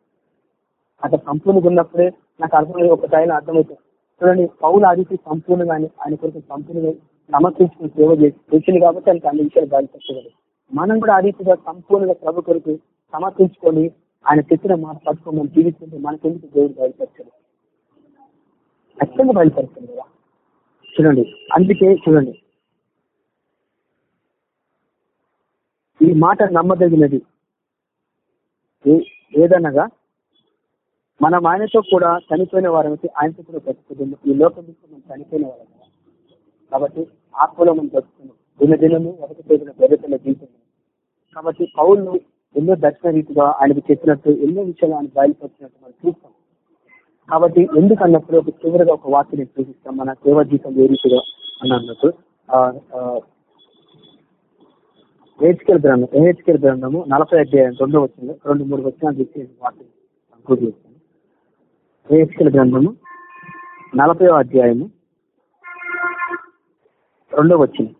అట్లా సంపూర్ణంగా ఉన్నప్పుడే నాకు అర్థమయ్యే ఒక టైం అర్థమవుతుంది. చూడండి పౌలు ఆదికి సంపూర్ణంగా ఆయన కొరకు సంపూర్ణంగా సమర్పించుకుని సేవ చేసింది కాబట్టి ఆయనకు అన్ని విషయాలు బయలుపరచగలరు మనం కూడా ఆ సంపూర్ణంగా ప్రభు కొరకు సమర్పించుకొని ఆయన చెప్పిన మాట పట్టుకోమని జీవిస్తుంటే మనకెందుకు దేవుడు బయలుపరచడు? ఖచ్చితంగా బయలుపరచండి కదా. చూడండి అందుకే చూడండి. ఈ మాట నమ్మదగినది. ఏదనగా మనం ఆయనతో కూడా చనిపోయిన వారైతే ఆయనతో కూడా బ్రతుకుతుంది ఈ లోకం నుంచి మనం చనిపోయిన వారం కదా. కాబట్టి ఆత్మలో మనం బ్రతుకుతున్నాం. దిన దినము ఒకటి చేసిన జీవితం. కాబట్టి పౌరులు ఎన్నో దర్శన రీతిగా ఆయనకు చెప్పినట్టు ఎన్నో విషయాలు ఆయన బయలుపరిచినట్టు మనం చూస్తాం. కాబట్టి ఎందుకు అన్నప్పుడు ఒక చివరిగా ఒక వాక్యం చూపిస్తాం మన సేవ జీవితం ఏ రీతిగా అని అన్నట్టు. ఏహెచ్కెల్ గ్రంథం ఏహెచ్కెల్ గ్రంథము నలభై అధ్యాయం రెండో వచ్చింది రెండు మూడు వచ్చిన వాక్యం కంక్లూడ్ చేస్తాను. ఏహెచ్కెల్ గ్రంథము నలభై అధ్యాయము రెండో వచ్చింది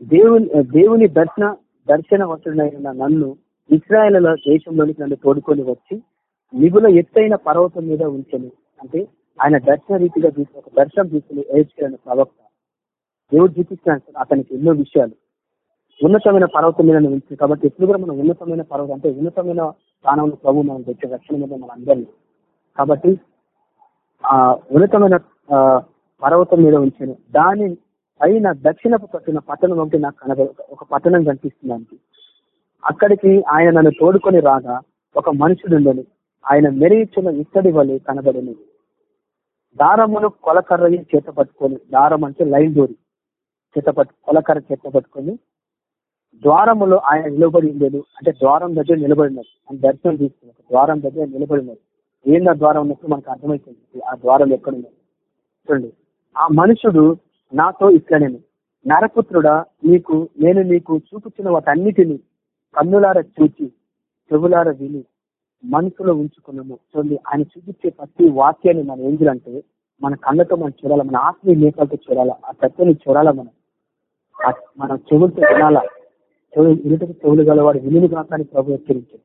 దేవుని దేవుని దర్శన దర్శన వస్తుడైన నన్ను ఇస్రాయల దేశంలోనికి నన్ను తోడుకొని వచ్చి నిగుల ఎత్తైన పర్వతం మీద ఉంచను. అంటే ఆయన దర్శన రీతిగా చూసి ఒక దర్శనం తీసుకుని ఏడ్చిన ప్రవక్త దేవుడు చూపిస్తున్నాడు అతనికి ఎన్నో విషయాలు. ఉన్నతమైన పర్వతం మీద ఉంచు. కాబట్టి ఎప్పుడు కూడా మనం ఉన్నతమైన పర్వతం అంటే ఉన్నతమైన స్థానంలో ప్రభు మనం తెచ్చే రక్షణ మీద మన అందరినీ కాబట్టి ఆ ఉన్నతమైన ఆ, పర్వతం మీద ఉంచాను. దాని పైన దక్షిణపు పట్టిన పట్టణం ఒకటి నాకు కనబడ ఒక పట్టణం కనిపిస్తుంది. అక్కడికి ఆయన నన్ను తోడుకొని రాగా ఒక మనుషుడుండని ఆయన మెరిగిచ్చిన ఇత్తడి వలె కనబడని. దారమును కొలకర్రని చేత పట్టుకొని దారం అంటే లైన్ డోరి చేత పట్టు కొలకర్ర చేత పట్టుకొని ద్వారములో ఆయన నిలబడి ఉండేది అంటే ద్వారం దగ్గర నిలబడినారు అని దర్శనం తీసుకున్నారు ద్వారం దగ్గర నిలబడినారు ఏంది ఆ ద్వారం ఉన్నప్పుడు మనకు అర్థమైపోయింది. ఆ ద్వారం ఎక్కడున్నారు చూడండి. ఆ మనుషుడు నాతో ఇట్లనేను నరపుత్రుడా నీకు నేను నీకు చూపించిన వాటన్నిటిని కన్నులార చూచి చెవులార విని మనసులో ఉంచుకున్నాము. చూడండి ఆయన చూపించే ప్రతి వాక్యాన్ని మనం ఏం చేయాలంటే మన కళ్ళతో మనం చూడాలి మన ఆత్మీయ నేతలతో చూడాలా ఆ సత్యాన్ని చూడాలా మనం. మనం మన చెవులతో వినాలా. చెవులు ఇరుటకు చెవులు గలవాడు విని కాకాన్ని ప్రభు హెచ్చరించాడు.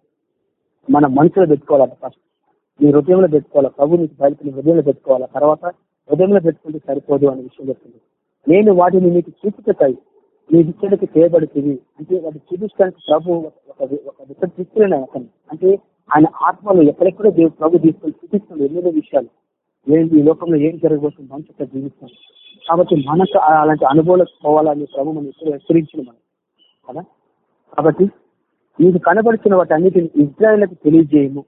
మన మనసులో పెట్టుకోవాలి ఫస్ట్ నీ హృదయంలో పెట్టుకోవాలా. ప్రభు నీకు బయలుపడి హృదయంలో పెట్టుకోవాలా. తర్వాత హృదయంలో పెట్టుకుంటే సరిపోదు అనే విషయం చెప్తుంది నేను వాటిని నీకు చూపుతాయి నీ విషయానికి చేయబడుతుంది. అంటే వాటి చూపించడానికి ప్రభు ఒక ఒక విషయం తీసుకున్నాను అతను. అంటే ఆయన ఆత్మలో ఎక్కడెక్కడో దేవుడు ప్రభు తీసుకొని చూపిస్తున్నాడు ఎన్నెన్నో విషయాలు. ఏంటి ఈ లోకంలో ఏం జరగబోతుంది మనుషులు జీవిస్తాం. కాబట్టి మనకు అలాంటి అనుభవాలకు పోవాలని ప్రభు మనం ఎప్పుడు హెచ్చరించిన మనం. కదా? కాబట్టి నీకు కనబడుతున్న వాటి అన్నిటిని ఇజ్రాయల్కి తెలియజేయము.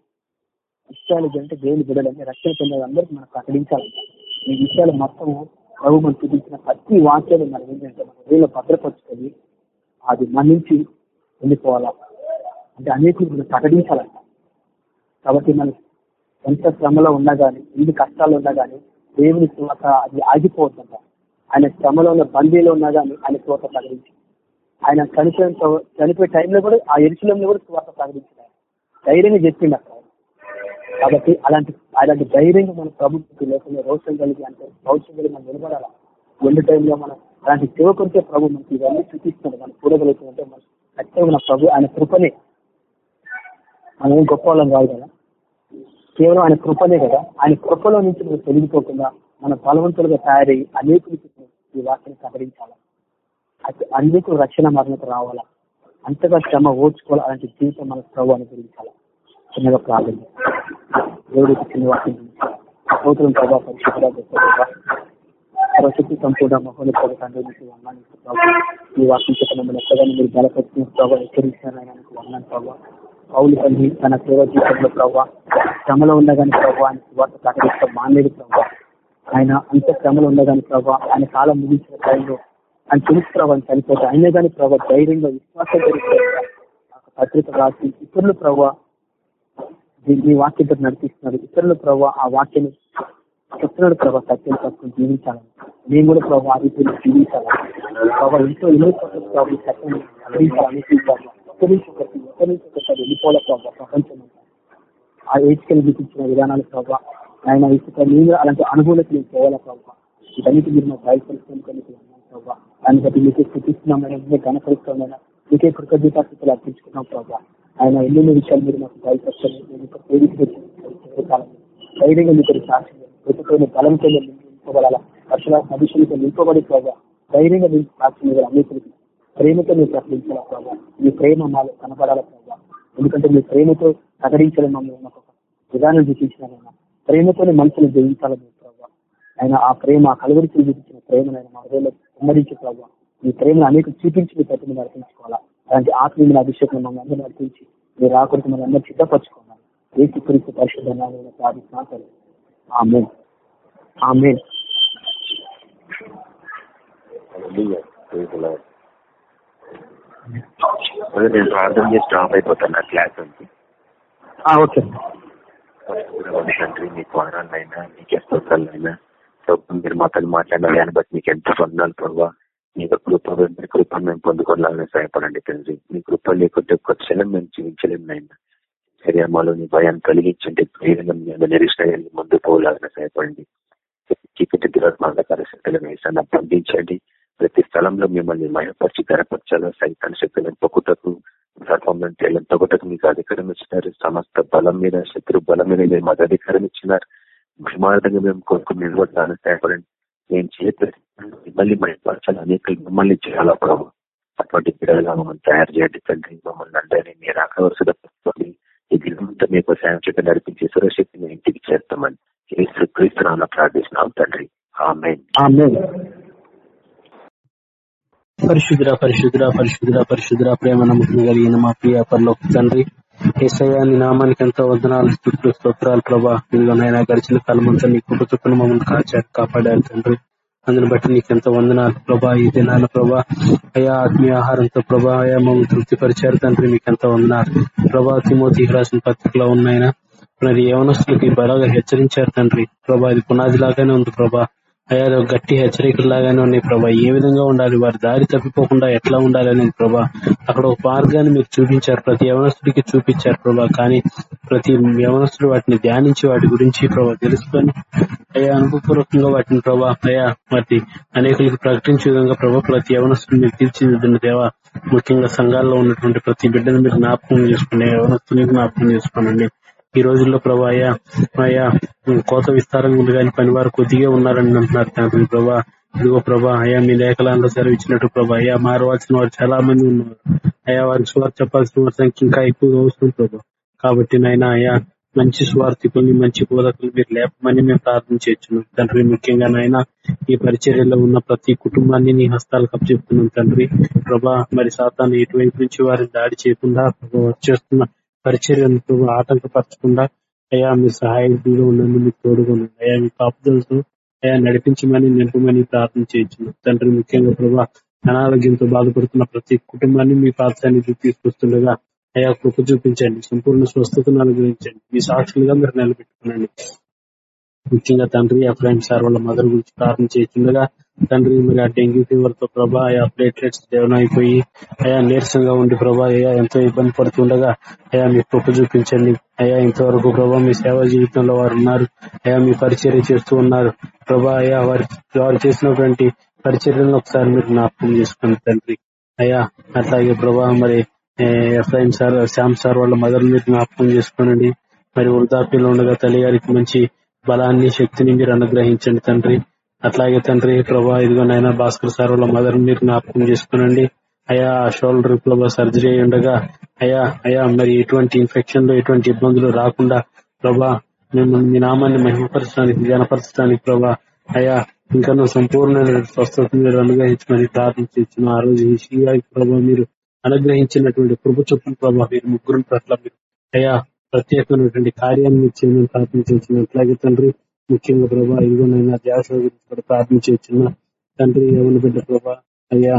ఇష్టాలు అంటే దేవుని బిడ్డలని రక్షణ పొందే అందరికీ మనం ప్రకటించాలి. ఈ విషయాలు మొత్తము ప్రభు మనం చూపించిన ప్రతి వాక్యాన్ని మనం ఏంటంటే మన హృదయంలో భద్రపరుచుకొని అది మన్నించి వెళ్ళిపోవాలా? అంటే అనేకులు మనం ప్రకటించాలంట. కాబట్టి మనం ఎంత శ్రమలో ఉన్నా కానీ ఎన్ని కష్టాలు ఉన్నా కానీ దేవుని తోట అది ఆగిపోతుందంట ఆయన శ్రమలో ఉన్న బందీలో ఉన్నా కానీ ఆయన తోట ప్రకటించి. ఆయన చనిపోయిన చనిపోయే టైంలో కూడా ఆ ఎరుశలంలో కూడా స్వార్థ ప్రకటించిన ధైర్యంగా చెప్పిండు కాబట్టి అలాంటి అలాంటి ధైర్యంగా మన ప్రభుత్వం లేకుండా రోషం కలిగి అంటే భవిష్యత్తు కలిగి మనం నిలబడాలా? ఎందు టైంలో మనం అలాంటి సేవకుంటే ప్రభు మనకి ఇవన్నీ చూపిస్తున్నాడు. మనం చూడగలుగుతుందంటే మనం ఖచ్చితంగా ప్రభు ఆయన కృపనే. మనం ఏం గొప్ప వాళ్ళం కాదు కదా? కేవలం ఆయన కృపనే కదా? ఆయన కృపలో నుంచి మనం తొలగిపోకుండా మన బలవంతులుగా తయారయ్యి అనేకులకి ఈ వాక్యం ప్రకటించాలి? అది అందుకు రక్షణ మరణకు రావాలా? అంతగా శ్రమ ఓర్చుకోవాలి? అలాంటి జీవితం మన ప్రభు అనుగ్రహించాలా? చిన్నగా ప్రాబ్లం దేవుడు చిన్న వాటిని స్తోత్రం ప్రభావ పరిశుభ్ర సరస్వతి సంపూర్ణ మహోన్నత తండ్రి మీకు వందాను ప్రభావ. ఈ వాక్యం చెప్పిన మన ఎక్కడైనా మీరు బలపరిచిన ప్రభావ హెచ్చరించారు ఆయన వందాను ప్రభావ. పౌలు తల్లి తన సేవ జీవితంలో ప్రభావ. శ్రమలో ఉండగానే ప్రభావ. ఆయన సువార్త ప్రకటిస్తాం మానేడు ప్రభావ. ఆయన అంత శ్రమలో ఉండగానే ప్రభావ. ఆయన కాలం ముగించిన టైంలో ఆయన తెలుసు ప్రభావం చనిపోతే అయినా కానీ ప్రభావ. ధైర్యంగా విశ్వాసం జరిగితే పత్రిక రాసి ఇతరులు ప్రభావ మీ వాక్యంతో నడిపిస్తున్నారు. ఇతరులు ప్రభావ ఆ వాక్యం చెప్తున్నాడు ప్రభావ సత్యం పట్టుకుని జీవించాలని. మేము కూడా ప్రభావ ఆ రీతిలో జీవించాలని. ప్రభావ ఎంతో ఎన్నో ప్రభావ సత్యం అందించాలని చూస్తాము ఒకరి నుంచి ఒకటి ఒకరి నుంచి ఒకసారి వెళ్ళిపోలే ప్రభావ ప్రపంచం ఆ ఏజ్కెళ్ళి చూపించిన విధానాలు ప్రభావ ఆయన ఇసుక మీరు అలాంటి అనుభూలకు నేను పోవాలా ప్రభావ ఇవన్నీ మీరు మాకు బయలుపరుస్తాను ప్రభావ దాన్ని బట్టి మీకే స్థితిస్తున్నామైనా మీకే గణపరుస్తామైనా మీకే కృతజ్ఞతాస్థితులు అర్పించుకున్నాం ప్రభావ ఆయన ఎన్నెన్న విషయాలు మీరు మాకు బయటపరచండి నేను ఒక ప్రేరిక ధైర్యంగా మీకు సాక్షి వెతుకునే బలంతో నింపబడాలా? వర్షాల అభిషేకంతో నింపబడి పోగా ధైర్యంగా మీకు సాక్షి మీరు అనేకులకి ప్రేమతో మీరు ప్రకటించాలా పోగా మీ ప్రేమ మాలో కనపడాలా పోగా ఎందుకంటే మీ ప్రేమతో ప్రకటించడం మమ్మల్ని మాకు ఒక విధానం చూపించినారైనా ప్రేమతోనే మనుషులు జయించాలని ప్రభావ ఆయన ఆ ప్రేమ ఆ చూపించిన ప్రేమను ఆయన మా హృదయంలో కుమ్మరించే ప్రభావ మీ ప్రేమను అనేక చూపించి మీ ప్రతిని నడిపించుకోవాలా అలాంటి ఆత్మీయ అభిషేకం మమ్మల్ని అందరూ నడిపించి మీరు రాకుండా మనం అందరూ సిద్ధపరచుకోవాలి ఏసు నామమున ప్రార్థిస్తున్నాను ఆమేన్. ఆమేన్.
అదే నేను ప్రార్థన చేసి డ్రాప్ అయిపోతాను నా క్లాస్
ఆ, ఓకే.
తండ్రి మీకు వదనాలైనా మీకు స్తోత్రాలైనా ప్రభు మీరు మాతో మాట్లాడిన దాన్ని బట్టి మీకు ఎంత వందనాలు ప్రభావ మీ యొక్క కృప మీ కృప మేము పొందుకోవాలని సహాయపడండి తండ్రి. మీ కృప లేకుంటే ఒక్క క్షణం మేము జీవించలేము నాయన. శరీరమాలో నీ భయాన్ని కలిగించండి. ధైర్యం నిరీక్షణ ముందు పోవాలని సహాయపడండి. చీకటి దురాత్మాంధకార శక్తులను వేసాన్ని బంధించండి ప్రతి స్థలంలో మిమ్మల్ని మయపరిచి గరపరచాలో సైతాన్ శక్తులను పొక్కుటకు సర్వంలో తేలను తొగటకు మీకు అధికారం ఇచ్చినారు. సమస్త బలం మీద శత్రు బలం మీద మీరు మాకు అధికారం ఇచ్చినారు. భీమార్థంగా మేము కొరకు నిలబడాలని సహాయపడండి. మేము చేతి మిమ్మల్ని మయపరచాలి అనేక మిమ్మల్ని చేయాలా ప్రభావ అటువంటి బిడ్డలుగా మమ్మల్ని తయారు చేయండి తండ్రి. మమ్మల్ని అందరినీ మీరు ఆకవరుసగా పెట్టుకోండి ఈ దినమంతా మీకు సాయం చేత నడిపించి సురక్షిత మీ ఇంటికి చేస్తామని యేసు క్రీస్తునామమున ప్రార్థిస్తున్నాం తండ్రి. ఆమెన్.
ఆమేన్.
పరిశుద్ర పరిశుద్ర పరిశుద్ర పరిశుద్ర ప్రేమ నమ్మకం కలిగిన మా ప్రియ పరలోక తండ్రి. ఏసయ్య నీ నామానికి ఎంతో వందనాలు స్థుతులు స్తోత్రాలు ప్రభా. నీలోనైనా గడిచిన కాలం నీ కుటుంబ చుట్టూ మమ్మల్ని కాచారు కాపాడారు తండ్రి. అందుని బట్టి నీకు ఎంతో వందనాలు ప్రభా ఈ దినాల ప్రభా. అయా ఆత్మీయ ఆహారంతో ప్రభా అయా మమ్మల్ని తృప్తిపరిచారు తండ్రి మీకు ఎంతో వందనాలు. ప్రభా తిమోతి రాసిన పత్రికలో ఉన్నాయన. మరి యవనస్తులకి బలగా హెచ్చరించారు తండ్రి. ప్రభా ఇది పునాది లాగానే ఉంది ప్రభా. అయ్యా గట్టి హెచ్చరికలు లాగానే ఉన్నాయి ప్రభా. ఏ విధంగా ఉండాలి? వారి దారి తప్పిపోకుండా ఎట్లా ఉండాలి అనేది ప్రభా. అక్కడ ఒక మార్గాన్ని మీరు చూపించారు. ప్రతి యవనస్తుడికి చూపించారు ప్రభా. కానీ ప్రతి యవనస్తుడు వాటిని ధ్యానించి వాటి గురించి ప్రభా తెలుసుకొని అయ్యా అనుభవపూర్వకంగా వాటిని ప్రభా అయ్యా వాటి అనేకులకు ప్రకటించే విధంగా ప్రభా ప్రతి యవనస్తుడు మీరు తీర్చిదిద్దిన దేవా. ముఖ్యంగా సంఘాల్లో ఉన్నటువంటి ప్రతి బిడ్డను మీరు జ్ఞాపకం చేసుకోండి యవనస్తుని జ్ఞాపకం చేసుకోనండి. ఈ రోజుల్లో ప్రభా అయ్యా కోత విస్తారంగా ఉంది కానీ పని వారు కొద్దిగా ఉన్నారని అంటున్నారు తండ్రి ప్రభా. ఇదిగో ప్రభా అయా మీ లేఖలాంలో సెలవిచ్చినట్టు ప్రభా అయా మారవలసిన వారు చాలా మంది ఉన్నారు. అయా వారికి సువార్త చెప్పాల్సిన వారి సంఖ్య ఇంకా ఎక్కువగా అవసరం ప్రభా. కాబట్టి నాయన అయా మంచి స్వార్థికుల్ని మంచి బోధకులు మీరు లేపమని మేము ప్రార్థన చేయొచ్చున్నాం తండ్రి ముఖ్యంగా నాయన ఈ పరిచర్యలో ఉన్న ప్రతి కుటుంబాన్ని నీ హస్తాలకు అప్పచెప్తున్నాం తండ్రి. ప్రభా మరి సాతాన్ని ఎటువైపు నుంచి వారిని దాడి చేయకుండా ప్రభా పరిచర్యను ఆటంకపరచకుండా అయ్యా మీ సహాయంలో ఉండండి మీకు తోడుగా అయ్యా మీ కాపుదలతో అయ్యా నడిపించమని నింపమని ప్రార్థన చేయొచ్చు తండ్రి ముఖ్యంగా ప్రభా అనారోగ్యంతో బాధపడుతున్న ప్రతి కుటుంబాన్ని మీ ప్రార్థానికి తీసుకొస్తుండగా అయ్యా కృప చూపించండి. సంపూర్ణ స్వస్థతను అనుగ్రహించండి మీ సాక్షులుగా మీరు నిలబెట్టుకునండి. ముఖ్యంగా తండ్రి ఎఫ్రాయిం సార్ వాళ్ళ మదర్ గురించి ప్రార్థన చేస్తుండగా తండ్రి మీరు ఆ డెంగ్యూ ఫీవర్తో ప్రభా ఆయా ప్లేట్లెట్స్ డౌన్ అయిపోయి అయా నీరసంగా ఉండి ప్రభా అయా ఎంతో ఇబ్బంది పడుతుండగా అయా మీ కృప చూపించండి. అయా ఇంతవరకు ప్రభా మీ సేవా జీవితంలో వారు ఉన్నారు. అయా మీ పరిచర్య చేస్తూ ఉన్నారు. ప్రభా అయా వారి వారు చేసినటువంటి పరిచర్యలను ఒకసారి మీరు జ్ఞాపకం చేసుకోండి తండ్రి. అయ్యా అట్లాగే ప్రభా మరి ఎఫ్ఐఎం సార్ శ్యామ్ సార్ వాళ్ళ మదర్ మీరు జ్ఞాపకం చేసుకోనండి. మరి వృద్ధాప్యంలో ఉండగా తల్లి గారికి మంచి బలాన్ని శక్తిని మీరు అనుగ్రహించండి తండ్రి. అట్లాగే తండ్రి ప్రభా ఇదిగోనైనా భాస్కర్ సార్ వాళ్ళ మదర్ మీరు జ్ఞాపకం చేసుకునండి. అయా షోల్డర్ ప్రభా సర్జరీ అయి ఉండగా అయా అయా మరి ఎటువంటి ఇన్ఫెక్షన్లో ఎటువంటి ఇబ్బందులు రాకుండా ప్రభా మేము మీ నామాన్ని మహిమపరచడానికి జనపరచడానికి ప్రభా అయా ఇంకా సంపూర్ణమైన స్వస్థత మీరు అనుగ్రహించమని ప్రార్థించిన ఆ రోజు ఈ ప్రభా మీరు అనుగ్రహించినటువంటి కృప చొప్పున ప్రభా మీరు ముగ్గురు పట్ల మీరు అయా ప్రత్యేకమైనటువంటి కార్యాన్ని చేయమని ప్రార్థించిన అట్లాగే తండ్రి ముఖ్యంగా ప్రభా ఇదిగోనైనా ధ్యాస గురించి కూడా ప్రార్థించిన తండ్రి యవన బిడ్డ ప్రభా అయ్యా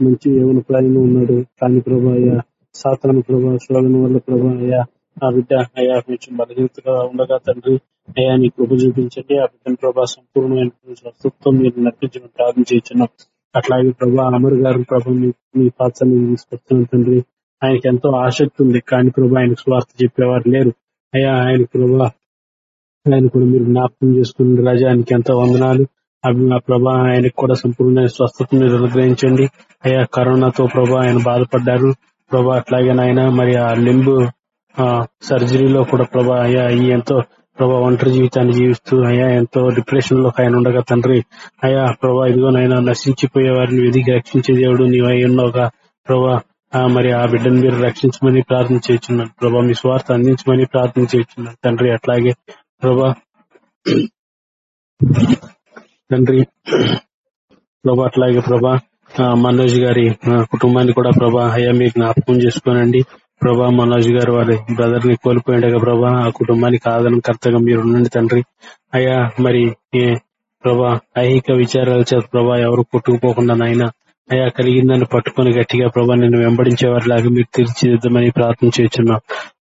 మంచి యవన ప్రాయంలో ఉన్నాడు. కానీ ప్రభా అయ్యా సాతాను ప్రభా శోధన వల్ల ప్రభా అయ్యా ఆ బిడ్డ అయ్యా కొంచెం బలహీనతగా ఉండగా తండ్రి అయ్యా నీ కృప చూపించండి. ఆ బిడ్డను ప్రభా సంపూర్ణమైన స్వస్థత్వం మీరు నడిపించడం ప్రార్థన అట్లాగే ప్రభా అమర్ గారు ప్రభా మీ మీ పాత్రని తీసుకొస్తున్నాం తండ్రి. ఆయనకి ఎంతో ఆసక్తి ఉంది. కానీ ప్రభు ఆయన స్వార్థ చెప్పేవారు లేరు. అయ్యా ఆయన ప్రభు ఆయన కూడా మీరు జ్ఞాపకం చేసుకున్న రాజా. ఆయనకి ఎంతో వందనాలు. అవి నా ప్రభా ఆయనకు కూడా సంపూర్ణ స్వస్థతను మీరు అనుగ్రహించండి. అయ్యా కరోనాతో ప్రభా ఆయన బాధపడ్డారు. ప్రభా అట్లాగే నాయన మరి ఆ లింబు ఆ సర్జరీలో కూడా ప్రభా అయ్యా ఈ ఎంతో ప్రభా ఒంటరి జీవితాన్ని జీవిస్తూ అయ్యా ఎంతో డిప్రెషన్లో ఆయన ఉండగా తండ్రి. అయ్యా ప్రభా ఇదిగో నాయన నశించిపోయే వారిని వెదిగి రక్షించే దేవుడు నీవు అయి ఉన్నావుగా. ప్రభా మరి ఆ బిడ్డను మీరు రక్షించమని ప్రార్థన చేస్తున్నాను ప్రభా మీ స్వార్థ అందించమని ప్రార్థన చేస్తున్నాను తండ్రి అట్లాగే ప్రభా తండ్రి ప్రభా అట్లాగే ప్రభా ఆ, మనోజ్ గారి ఆ, కుటుంబాన్ని కూడా ప్రభా అయ్యా మీరు జ్ఞాపకం చేసుకోనండి. ప్రభా మనోజ్ గారు వారి బ్రదర్ని కోల్పోయిండగా ప్రభా ఆ కుటుంబానికి ఆదరణ కర్తగా మీరు ఉండండి తండ్రి. అయ్యా మరి ఏ, ప్రభా ఐహిక విచారాల చేత ప్రభా ఎవరు కొట్టుకుపోకుండా నాయన అయ్యా కలిగిందని పట్టుకొని గట్టిగా ప్రభా నిన్ను వెంబడించే వారిలాగా మీరు తీర్చిదిద్దామని ప్రార్థన చేస్తున్నాం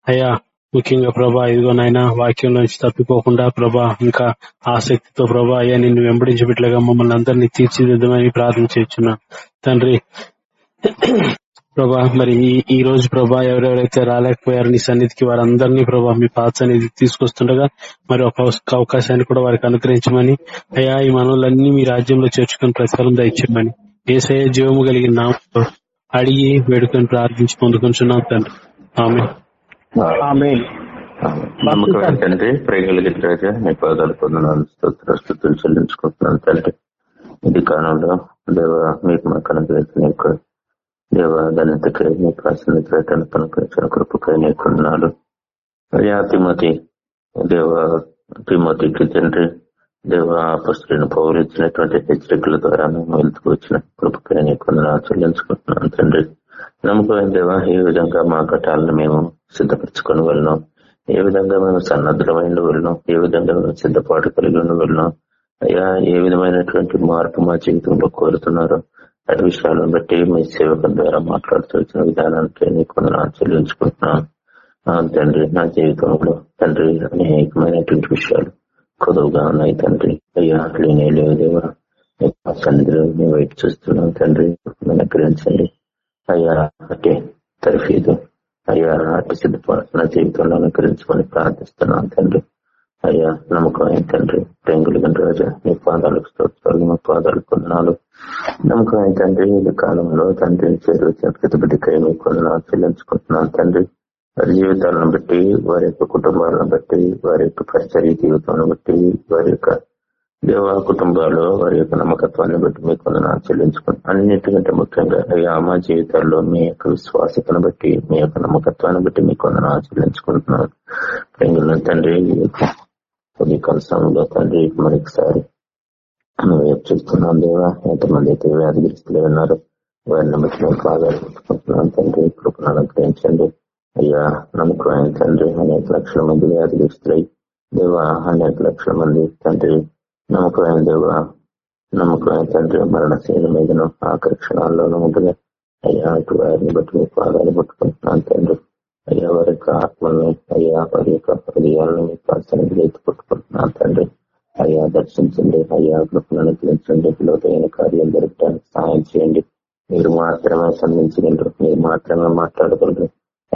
అయ్యా ముఖ్యంగా ప్రభా ఇదిగో నాయన వాక్యం నుంచి తప్పిపోకుండా ప్రభా ఇంకా ఆసక్తితో ప్రభా అయ్యా నిన్ను వెంబడించబిట్లుగా మమ్మల్ని అందరినీ తీర్చిదిద్దామని ప్రార్థన చేస్తున్నాం తండ్రి ప్రభా మరి ఈ ఈ రోజు ప్రభా ఎవరెవరైతే రాలేకపోయారు నీ సన్నిధికి వారందరినీ ప్రభా మీ పాత సన్నిధికి తీసుకొస్తుండగా మరి ఒక అవకాశాన్ని కూడా వారికి అనుగ్రహించమని అయ్యా ఈ మనవులన్నీ మీ రాజ్యంలో చేర్చుకుని ప్రతిఫలం దయచేయమని. ఏసయ జీవము కలిగిన నామంలో అడిగి వేడుకొని ప్రార్థించి పొందుకుంటున్నాం తండ్రి. ఆమె
నమ్మకమైన తండ్రి ప్రేగలిగిన రాజా నీ పాదాలు పొందనాలు స్తోత్ర స్థుతులు చెల్లించుకుంటున్నాను తండ్రి. ఇది కాలంలో దేవ మీకు మాకు అనుగ్రహించిన యొక్క దేవ ధన్యతకై నీ ప్రాసన్నతకై తనకు అనుగ్రహించిన కృపకై నీ కొందనాలు అయ్యా తిమతి దేవ తిమతికి తండ్రి దేవ పుస్తులను పౌరించినటువంటి హెచ్చరికల ద్వారా మేము వెళ్తూ వచ్చిన కృపకై నీ ఆచరించుకుంటున్నాం తండ్రి. నమ్మకమైన దేవ ఏ విధంగా మా ఘటాలను మేము సిద్ధపరచుకొని వెళ్ళినాం. ఏ విధంగా మేము సన్నద్ధమైన వెళ్ళినాం. ఏ విధంగా మేము సిద్ధపాటు కలిగి ఉన్న వెళ్ళినాం. అయ్యా ఏ విధమైనటువంటి మార్పు మా జీవితంలో కోరుతున్నారో అటు విషయాలను బట్టి మీ సేవకుల ద్వారా మాట్లాడుతూ వచ్చిన విధానానికి నీకు కొందరు చెల్లించుకుంటున్నాను తండ్రి నా జీవితంలో తండ్రి అనేకమైనటువంటి విషయాలు కొదువుగా ఉన్నాయి తండ్రి అయ్యా లేనే లేవు దేవా నీ సన్నిధిలో మేము వైపు చూస్తున్నాం తండ్రి? నన్ను గ్రహించండి అయ్యా అటే తరఫీదు. అయ్యా అటు సిద్ధపడుతున్న జీవితంలో అనుగ్రహించుకొని ప్రార్థిస్తున్నాను తండ్రి. అయ్యా నమ్మకమైన తండ్రి ప్రేంగులు రాజా నీ పాదాలకు స్తోత్రాలు మా పాదాలు కొందనాలు నమ్మకం తండ్రి ఈ కాలంలో తండ్రి చేరువచ్చిన ప్రతి కై మీ కొందనాలు చెల్లించుకుంటున్నాను తండ్రి. వారి జీవితాలను బట్టి వారి యొక్క కుటుంబాలను బట్టి వారి యొక్క పరిచర్య జీవితాలను బట్టి వారి యొక్క దేవ కుటుంబాలు వారి యొక్క నమ్మకత్వాన్ని బట్టి మీ కొందనాలు చెల్లించుకుని అన్నిటికంటే ముఖ్యంగా అయ్యా మా జీవితాల్లో మీ యొక్క విశ్వాసతను బట్టి మీ యొక్క నమ్మకత్వాన్ని బట్టి మీ కొందనాలు చెల్లించుకుంటున్నాను ప్రేంగులను తండ్రి ఈ ఉదయకాల సమయంలో తండ్రి మరొకసారి నువ్వు చూస్తున్నాం దేవా? ఎంతమంది అయితే వ్యాధిగ్రస్తులు ఉన్నారు వారిని బట్టి మేము బాగా పెట్టుకుంటున్నాం తండ్రి కృపను అనుగ్రహించండి. అయ్యా నమ్మకమైన తండ్రి అనేక లక్షల మంది వ్యాధిగ్రస్తులై దేవ అనేక లక్షల మంది తండ్రి నమ్మకమైన దేవా నమ్మకమైన తండ్రి మరణశీల మీదను ఆఖరి ఉంటుంది అయ్యా అటు వారిని బట్టి మీ పాదాలు పట్టుకుంటున్నాను తండ్రి. అయ్యా వారి యొక్క ఆత్మల్ని అయ్యా వారి యొక్క హృదయాలను మీ పాసానికి ఎత్తి పట్టుకుంటున్నాను తండ్రి. అయ్యా దర్శించండి. అయ్యా కృపను అనుగ్రహించండి లోతైన కార్యం జరగడానికి సహాయం చేయండి. మీరు మాత్రమే సంధించగలరు మీరు మాత్రమే మాట్లాడగలరు.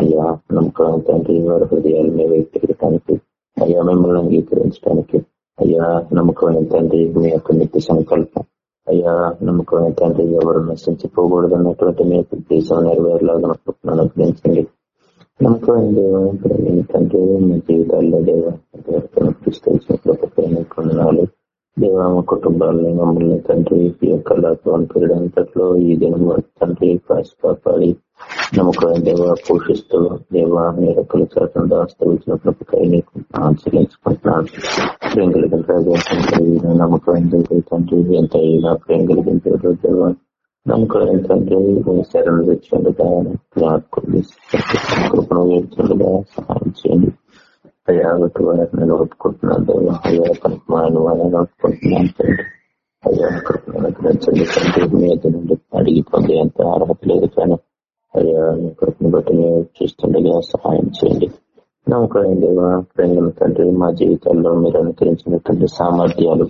అయ్యా నమ్మకం తండ్రి వారి హృదయాలను వ్యక్తిగతానికి అయ్యా మిమ్మల్ని అంగీకరించడానికి అయ్యా నమ్మకమైన తండ్రి మీ యొక్క నిత్య సంకల్పం. అయ్యా నమ్మకమైన తండ్రి ఎవరు నశించిపోకూడదు అన్నటువంటి మీ యొక్క దేశం నెరవేరులాగా కృపను అనుగ్రహించండి. నమ్మకమైన దేవ తండ్రి మీ జీవితాల్లో దేవ కనిపిస్తున్న కృపకైన కొందనాలు దేవ మా కుటుంబాలని మమ్మల్ని తండ్రి ఈ యొక్క లాక్డౌన్ పీరియడ్ అంతట్లో ఈ దినం తండ్రి కాసి కాపాడి నమ్మకమైన దేవ పోషిస్తూ దేవ నిరకలు శాతం దాస్తవించిన కృపకై నీకు ఆచరించుకుంటున్నాను ప్రేమ కలిగిన రాజా తండ్రి తండ్రి ఎంత అయినా ప్రేమ కలిగిన దేవ దేవ నమ్మకమైన తండ్రి మీ శరణ తెచ్చుండగా కృపణ వేస్తుండగా సహాయం చేయండి. అయ్యా ఒకటి ఒప్పుకుంటున్నాను దేవా. అయ్యా పనికి మాయన వారిని ఒప్పుకుంటున్నాను తండ్రి. అయ్యా కృపను అనుగ్రహించండి తండ్రి. మీ యొక్క అడిగి పొందే అంత అర్హత లేదు కానీ అయ్యా మీ కృపను బట్టి మేము చూస్తుండగా సహాయం చేయండి. నమ్మకం దేవా ప్రేమ తండ్రి మా జీవితాల్లో మీరు అనుకరించినటువంటి సామర్థ్యాలు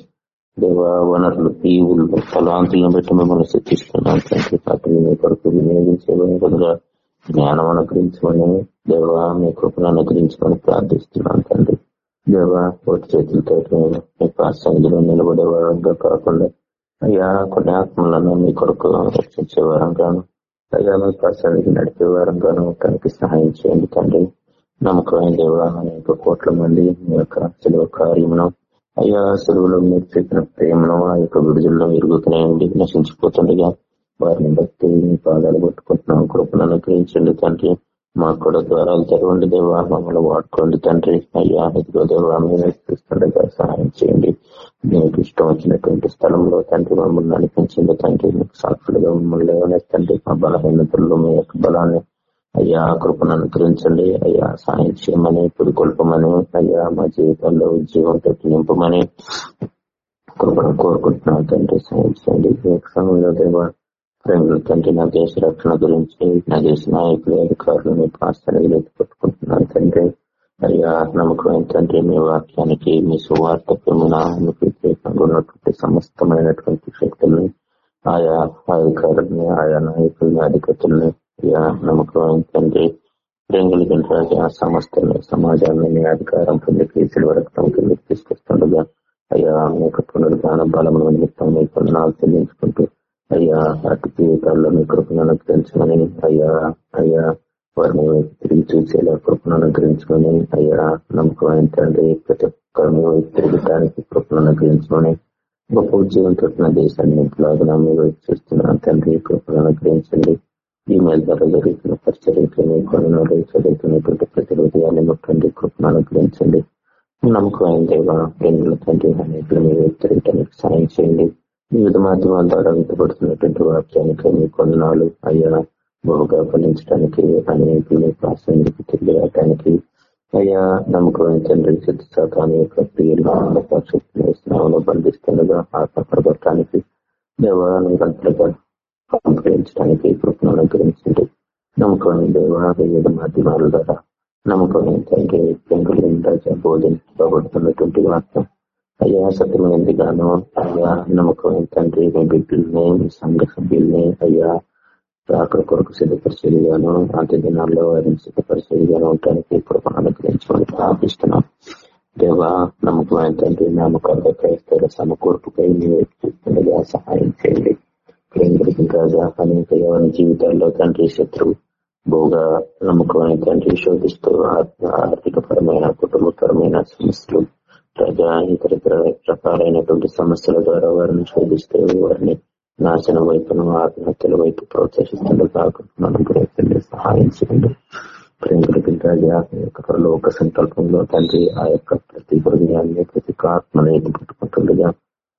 దేవ వనరులు ఈవులు తలాంతులను బట్టి మిమ్మల్ని శిక్షిస్తున్నాం తండ్రి. వాటిని మీ కొరకు వినియోగించే విధంగా జ్ఞానం అనుగ్రహించమని దేవ మీ కృపను అనుగ్రహించమని ప్రార్థిస్తున్నాం తండ్రి. దేవ ఒకటి చేతులతో మేము మీ పాసంగిలో నిలబడే వారంగా కాకుండా అయ్యా కొన్ని ఆత్మలను మీ కొరకు రక్షించే వారంగాను అయ్యా మీ పాసానికి నడిపే వారంగాను తనకి సహాయం చేయండి తండ్రి. నమ్మకమైన దేవ అనేక కోట్ల మంది మీ యొక్క సెలవు కార్యమును అయ్యా సెలవులో మీరు చెప్పిన ప్రేమను ఆ యొక్క విడుదలలో ఇరుగుతున్నాయండి నశించిపోతుండగా వారిని బట్టి మీ పాదాలు పట్టుకుంటున్నాం. కృపను అనుగ్రహించండి తండ్రి. మాకు కూడా ద్వారాలు తెరవండి దేవా. మమ్మల్ని వాడుకోండి తండ్రి. అయ్యా ఇదిగో దేవా మీరు చూస్తుండగా సహాయం చేయండి. మీకు ఇష్టం వచ్చినటువంటి స్థలంలో తండ్రి మమ్మల్ని నడిపించండి. తండ్రి మీకు సాక్షులుగా మమ్మల్ని లేవనెత్తండి మా బలహీనతల్లో మీ యొక్క బలాన్ని అయ్యా కృపను అనుగ్రహించండి. అయ్యా సాయం చేయమని పురికొల్పమని అయ్యా మా జీవితంలో ఉద్యోగం పెట్టి నింపమని కృపను కోరుకుంటున్నాను తండ్రి సాయం చేయండి. సమయంలో దేవా ప్రేమలు తండ్రి నా దేశ రక్షణ గురించి నా దేశ నాయకులు అధికారులు మీ పాస్తాన్ని పెట్టుకుంటున్నాను తండ్రి అయ్యా నమ్మకం తండ్రి మీ వాక్యానికి మీ సువార్తకు మీ నామానికి వ్యతిరేకంగా ఉన్నటువంటి సమస్తమైనటువంటి శక్తుల్ని ఆయా అధికారుల్ని ఆయా నాయకుల్ని అధికారుల్ని అయ్యా నమ్మకం తండ్రి ప్రేంగులకి రాజు ఆ సంస్థల్ని సమాజాన్ని మీ అధికారం పొందికి కేసుల రక్తం కిందకి తీసుకొస్తుండగా అయ్యా మీ యొక్క పునరుద్ధాన బలం నిమిత్తం మీకు నాకు చెల్లించుకుంటూ అయ్యా అటు జీవితాల్లో మీ కృపను అనుగ్రహించమని అయ్యా అయ్యా వారిని వైపు తిరిగి చూసేలా కృపను అనుగ్రహించుకొని అయ్యా నమ్మకం తండ్రి ప్రతి ఒక్కరిని తిరగటానికి కృపను అనుగ్రహించమని గొప్ప ఉద్యోగంతో నా దేశాన్ని లాగా వైపు చూస్తున్నాను తండ్రి కృపను అనుగ్రహించండి. ఈ మేల ద్వారా జరుగుతున్న పరిచర్యలు కొనుగోలు చదువుతున్నటువంటి ప్రతి హృదయాన్ని ముట్టండి కృపను అనుగ్రహించండి. నమ్మకమైన దేవ ప్రేమల తండ్రి అనేకులు మీరు తిరగటానికి సాయం చేయండి. వివిధ మాధ్యమాల ద్వారా విత్తబడుతున్నటువంటి వాక్యానికి మీ కొన్నాళ్ళు అయ్యా బహుగా ఫలించడానికి అనేకులు ప్రాసంగికి తిరిగి రావడానికి అయ్యా నమ్మకమైన తండ్రి సిద్ధ శాతాన్ని యొక్క ప్రియులు బంధిస్తుండగా ఆత్మ దేవాలను గంటలుగా అనుగ్రహించడానికి కృపను అనుగ్రహించండి. నమ్మకమైన దేవ వివిధ మాధ్యమాల ద్వారా నమ్మకమైన తండ్రి పెంకులు బోధించబడుతున్నటువంటి వాక్యం అయ్యా సత్యమైన గాను అయ్యా నమ్మకమైన తండ్రి? మీ బిడ్డల్ని మీ సంఘ సభ్యుల్ని అయ్యా అక్కడ కొరకు సిద్ధపరిచేదిగాను అంత దినాల్లో వారిని సిద్ధపరిచేదిగాను ఉండటానికి కృపను అనుగ్రహించమని ప్రార్థిస్తున్నాం. దేవా నమ్మకమైన తండ్రి? నమ్మకాలు క్రైస్తవుల సమకూర్పుకై మీరు చూస్తుండగా సహాయం చేయండి. కేంద్రీకృతం రాజా అనేక ఎవరి జీవితాల్లో తండ్రి శత్రువు బోగా నమ్మకమైన తండ్రి? శోధిస్తూ ఆర్థిక పరమైన కుటుంబపరమైన సమస్యలు ప్రజా ఇతర రకాలైనటువంటి సమస్యల ద్వారా వారిని శోధిస్తూ వారిని నాశనం వైపును ఆత్మహత్యల వైపు ప్రోత్సహిస్తుండగా అనుగ్రహించండి సహాయం చేయండి. ప్రేమికులకి రాజా యొక్క లోక సంకల్పంలో తండ్రి ఆ యొక్క ప్రతి హృదయాన్ని ప్రతి ఆత్మని ఎత్తుపెట్టుకుంటుండగా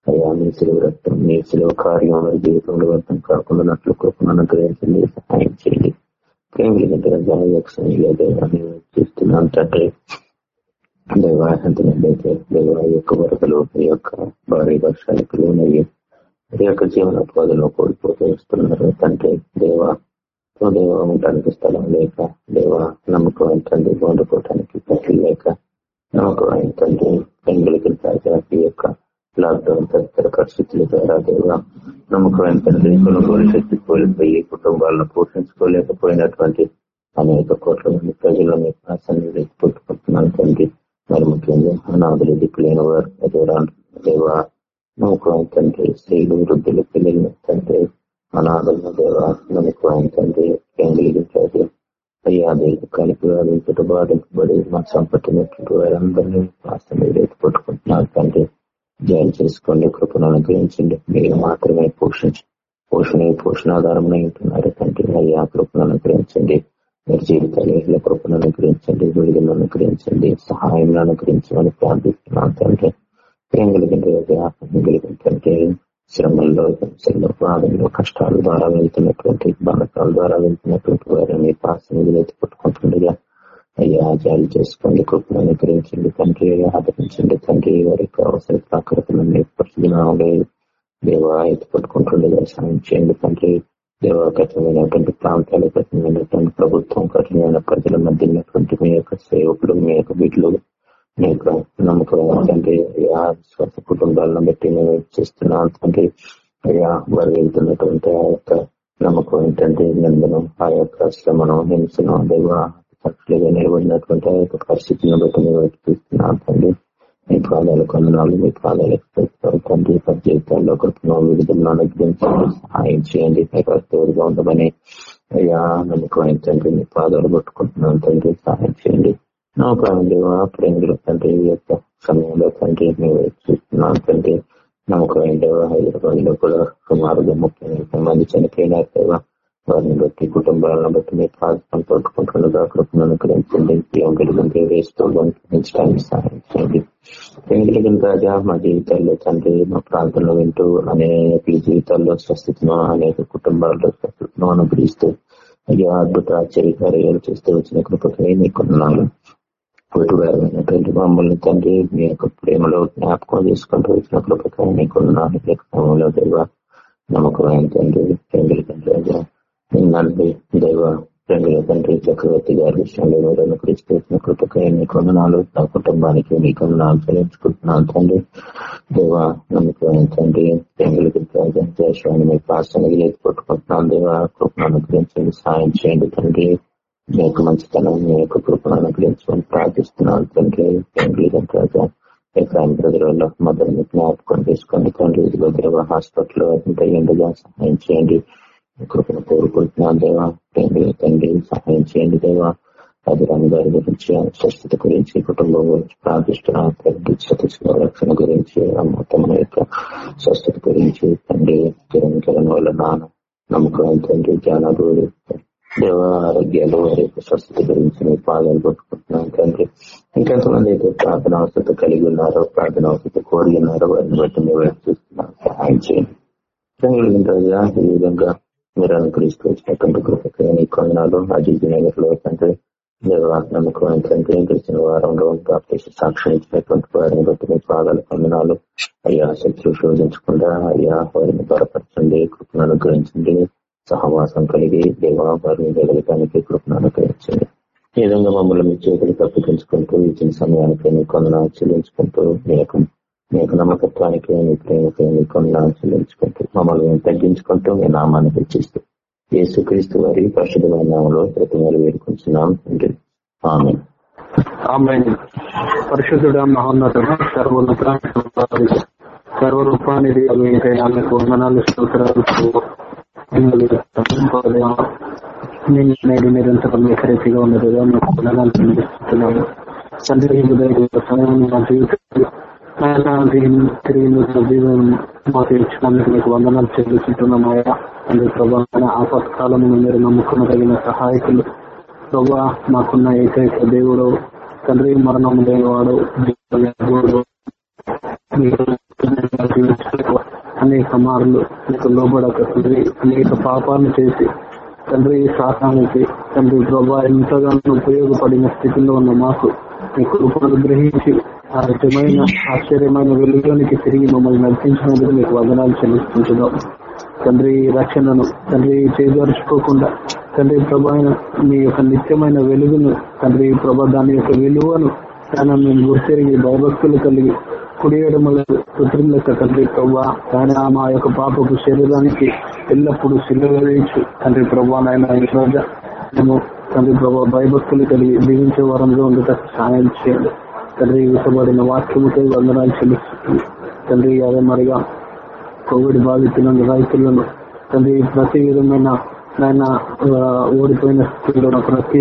అయ్యా మీ సెలవు రక్తం మీ సెలవు కార్యం జీవితంలో అర్థం కాకుండా కృపను అనుగ్రహించండి సహాయం చేయండి. ప్రేమికులకి రాజా చూస్తున్నాం తండ్రి. దైవాసంతులైతే దైవ యొక్క వరదలు ఈ యొక్క భారీ వర్షాలకు లోనయ్యి ఈ యొక్క జీవనోపాధిలో కోల్పోతూ వస్తున్నారు తండ్రి దేవ దేవ ఉండడానికి స్థలం లేక దేవ నమ్మకం ఏంటండి వండుకోవటానికి పట్టు లేక నమ్మకం తండ్రి పెంగులకి తాజా ఈ యొక్క లాక్డౌన్ తదితర పరిస్థితుల ద్వారా దేవ నమ్మకం ఏంటండి కొనుగోలు శక్తి కోల్పోయి కుటుంబాలను పోషించుకోలేకపోయినటువంటి అనేక కోట్ల మంది ప్రజలు మీ పుట్టుకుంటున్నాను తండ్రి. మరి ముఖ్యంగా అనాథులు దిక్కులేని వారు దేవా నమ్మకం తండ్రి స్త్రీలు వృద్ధులు పిల్లలు తండ్రి అనాథులు దేవా నమ్మకం తండ్రి కేంద్రీకరించారు అయ్యా దేవు కలిపి వారించట బాధింపబడి మా సంపత్తినటువంటి వారందరినీ ఆస్తి రైతు పట్టుకుంటున్నారు తండ్రి. జాయిన్ చేసుకోండి కృపను అనుగ్రహించండి. మీరు మాత్రమే పోషించి పోషణ పోషణాధారం ఉంటున్నారు తండ్రి. అయ్యా కృపను అనుగ్రహించండి. మీరు జీవితాలు కృపను అనుగ్రహించండి విడుదలను అనుగ్రహించండి సహాయం అనుగ్రహించమని ప్రార్థిస్తున్నాను తండ్రి. ప్రేమ కలిగినటువంటి శ్రమల్లో హింసల్లో బాధల్లో కష్టాల ద్వారా వెళ్తున్నటువంటి బాధకాల ద్వారా వెళ్తున్నటువంటి వారిని పాసనిధులు ఎత్తి పట్టుకుంటుండగా అయ్యా జాలి చేసుకోండి కృపను అనుగ్రహించండి తండ్రి ఆదరించండి తండ్రి. వారికి అవసర ప్రాకృతులను పరిశుభ్రంగా దేవా ఎత్తి పట్టుకుంటుండగా సాయం చేయండి తండ్రి. దేవ కఠినమైనటువంటి ప్రాంతాలు కఠినమైనటువంటి ప్రభుత్వం కఠినమైన ప్రజల మధ్య ఉన్నటువంటి మీ యొక్క సేవకులు మీ యొక్క బిడ్డలు మీ యొక్క నమ్మకం తండ్రి కుటుంబాలను బట్టి మేము చేస్తున్నాం అంటే అయ్యా వారు వెళ్తున్నటువంటి ఆ యొక్క నమ్మకం ఏంటంటే నిందను ఆ యొక్క శ్రమను హింసను దేవ సాక్షులుగా నిలబడినటువంటి ఆ యొక్క పరిస్థితిని బట్టి మేము చూస్తున్నాం తండ్రి మీ ప్రాణాలు కొందనాలు మీ ప్రాణాలు తండ్రి పని జీవితాల్లో కృపను విడుదలను అనుగ్రహించండి సహాయం చేయండి తోడుగా ఉండమని అయ్యా నమ్మకం తండ్రి మీ పాదాలు పట్టుకుంటున్నాను తండ్రి సహాయం చేయండి నా ప్రాణదేవా ప్రేమికులు తండ్రి యొక్క సమయంలో తండ్రి మేము చూస్తున్నాను తండ్రి నమ్మకం ఏంటో హైదరాబాద్లో కూడా సుమారుగా ముప్పై మంది చనిపోయినారు కదా వారిని బట్టి కుటుంబాలను బట్టి మీ ప్రార్థన పట్టుకుంటుండగా కృపను అనుగ్రహించండి జీవం కలిగిన వేస్తూ పెంచడానికి సహాయం చేయండి ప్రేమికులు రాజా మా జీవితాల్లో తండ్రి మా ప్రాంతంలో వింటూ అనేక జీవితాల్లో స్వస్థతను అనేక కుటుంబాల్లో స్వస్థతను అనుగ్రహిస్తూ అయ్యో అద్భుత ఆశ్చర్యకార్యాలు చేస్తూ వచ్చిన కృపకే నీకున్నాను. పొట్టుగారైనటువంటి మమ్మల్ని తండ్రి మీ యొక్క ప్రేమలో జ్ఞాపకం చేసుకుంటూ వచ్చిన కృపకే నీకున్నాను. క్రమంలో దైవ నమ్మకమైన తండ్రి తండ్రి తండ్రి నన్ను దైవ తండ్రి తండ్రి చక్రవర్తి గారి విషయంలో మీరు కృపకాయ వచ్చిన నీ కొందనాలు నా కుటుంబానికి నీ కొందనాలు చెల్లించుకుంటున్నాను తండ్రి. దేవ నమ్మకమైన తండ్రి తండ్రి దేశాన్ని మీ ప్రాసనకి లేదు కొట్టుకుంటున్నాను దేవ కృపను అనుగ్రహించండి సాయం చేయండి తండ్రి. మీ యొక్క మంచితనం మీ యొక్క కృపను అనుగ్రహించమని ప్రార్థిస్తున్నాను తండ్రి. తండ్రి రాజా ఎక్రామ్ బ్రదర్లో మదర్ని జ్ఞాపకం చేసుకోండి తండ్రి. ఇదిగో దేవ హాస్పిటల్ ఉండగా సహాయం చేయండి. కృపను కోరుకుంటున్నాను దేవా. తండ్రి తండ్రి సహాయం చేయండి దేవా. అభిరామ్ గారి గురించి స్వస్థత గురించి కుటుంబం గురించి ప్రార్థిస్తున్నాను. రక్షణ గురించి మొత్తం యొక్క స్వస్థత గురించి తండ్రి కిరణ్ వల్ల నాన్న నమ్మకం తండ్రి జ్ఞానగుడు దేవ ఆరోగ్యాలు వారి యొక్క స్వస్థత గురించి పాదాలు పట్టుకుంటున్నాను తండ్రి. ఇంకెంతమంది అయితే ప్రార్థన అవసరత కలిగి ఉన్నారో ప్రార్థన అవసరత కోరి ఉన్నారో వారిని బట్టి మేము చూస్తున్నాం సహాయం చేయండి. ఈ విధంగా మీరు అనుకరిస్తూ వచ్చినటువంటి కృపకి నీ కొందనాలు అజిత్ నగర్లో తండ్రి నమ్మకం ఏంటంటే గడిచిన వారంలో ప్రాప్తి సాక్షి ఇచ్చినటువంటి వారిని బట్టి మీ పాదాలు కొందనాలు అయ్యా శత్రు శోధించకుండా అయ్యా వారిని బలపరచండి కృపను అనుగ్రహించండి. సహవాసం కలిగి దేవా వారిని జరగటానికి కృపను అనుగ్రహించండి. ఈ విధంగా మమ్మల్ని మీ చేతులు తప్పించుకుంటూ ఇచ్చిన సమయానికి మీ కొందనాలు చెల్లించుకుంటూ మీ యొక్క నమ్మకత్వానికి మమ్మల్ని మేము తగ్గించుకుంటూ మీ నామాన్ని హెచ్చిస్తూ యేసుక్రీస్తు వారి పరిశుభ్రమైన నామంలో ప్రతి వారు వేడుకుంటున్నాం తండ్రి. ఆమె
ఆమె పరిశుద్ధుడ మహోన్నతుడ సర్వోన్నత సర్వరూపానిది ఆమెకు వందనాలు స్తోత్రాలు నేడు నిరంతరం మీకు వందనాలు తండ్రి మా జీవితంలో తిరిగి జీవనం మాకు ఇచ్చినందుకు మీకు వందనాలు చెల్లిస్తున్నామయ్యా తండ్రి ప్రభా ఆపత్కాలము మీరు నమ్ముకున్న సహాయకులు. ప్రభా మాకున్న ఏకైక దేవుడు తండ్రి మరణం లేనివాడు అనేక మార్లు మీకు లోబడక తండ్రి అనేక పాపాలను చేసి తండ్రి శాఖానికి తండ్రి ప్రభా ఎంతగానో ఉపయోగపడిన స్థితిలో ఉన్న మాకు కృపను గ్రహించి ఆ నిజమైన ఆశ్చర్యమైన వెలుగులోనికి తిరిగి మమ్మల్ని నడిపించినందుకు మీకు వందనాలు చెల్లిస్తుంటున్నాం తండ్రి రక్షణను తండ్రి చేదర్చుకోకుండా తండ్రి ప్రభా మీ యొక్క నిత్యమైన వెలుగును తండ్రి ప్రభా దాని యొక్క విలువను తన మేము గుర్తిరిగి భయభక్తులు కలిగి కుడియడముల కృత్రిములక తండ్రి ప్రభా ఆయన మా యొక్క పాపకు శరీరానికి ఎల్లప్పుడూ సిల్లుగా తండ్రి ప్రభా నాయన రోజు మేము తండ్రి ప్రభావ భయభక్తులు కలిగి జీవించే వారంలో ఉండటం సహాయం చేయండి. తండ్రి ఇవ్వబడిన వాక్యముతో వందనాలు చెల్లిస్తుంది తండ్రి అదే మరిగా కోవిడ్ బాధితులను రైతులను తండ్రి ప్రతి విధమైన ఆయన ఓడిపోయిన స్థితిలో ప్రతి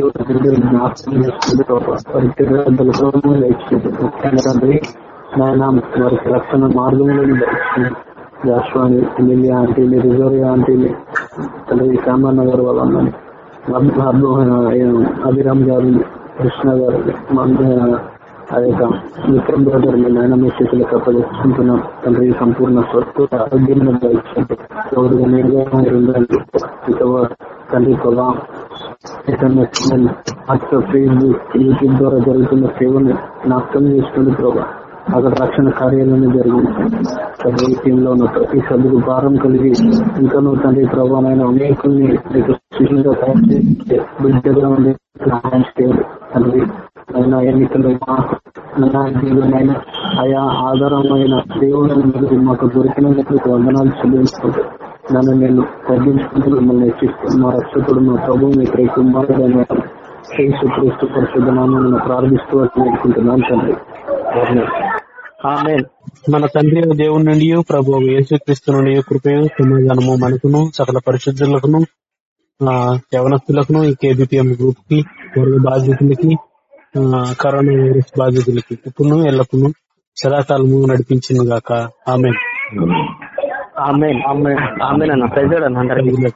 తండ్రి నాయన వారికి రక్షణ మార్గంలో జాస్వాని ఎమ్మెల్యే ఆంటీని రిజర్వ్ ఆంటీని తండ్రి సామాన్ గారు వాళ్ళందరినీ అభిరామ్ గారు కృష్ణ గారు అదేక విక్రమ్ బ్రదర్ మీ నాయన మీ చేతులకు అప్పగించుకుంటున్నాం తండ్రి సంపూర్ణ స్వస్థ ఆరోగ్యం తండ్రి ప్రభా ఫేస్బుక్ యూట్యూబ్ ద్వారా జరుగుతున్న సేవను నాశనం చేసుకుని ప్రభా. అక్కడ రక్షణ కార్యాలయం జరిగింది. టీంలో ఉన్న ప్రతి సభ్యులు భారం కలిగి ఇంకా నువ్వు తండ్రి ప్రభావమైన అనేకుల్ని నీకు తయారు చేసి బిడ్డగా ఉండి సహాయం చేయాలి తండ్రి అయినా ఎన్నికలు అయినా ఆయా ఆధారమైన దేవుడు మాకు దొరికినందుకు వందనాలు చెల్లించుకుంటూ నన్ను నేను తగ్గించుకుంటూ మిమ్మల్ని హెచ్చిస్తూ మా రక్షకుడు మా ప్రభు మీ ప్రియ కుమారుడైన యేసు క్రీస్తు పరిశుద్ధ ప్రార్థిస్తూ వేడుకుంటున్నాను తండ్రి. మన తండ్రి దేవుని నుండి ప్రభు యేసుక్రీస్తు నుండి కృపయు సమాధానము మనకును సకల పరిశుద్ధులకును యవనస్తులకును ఈ కేబిపిఎం గ్రూప్కి వర్గ బాధితులకి ఆ, కరోనా వైరస్ బాధితులకి ఇప్పుడు ఎల్లప్పుడూ సదాకాలము నడిపించింది గాక. ఆమె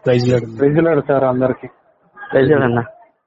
ప్రైజ్.
ప్రెజర్ సార్ అందరికి.
ప్రైజ్ అన్న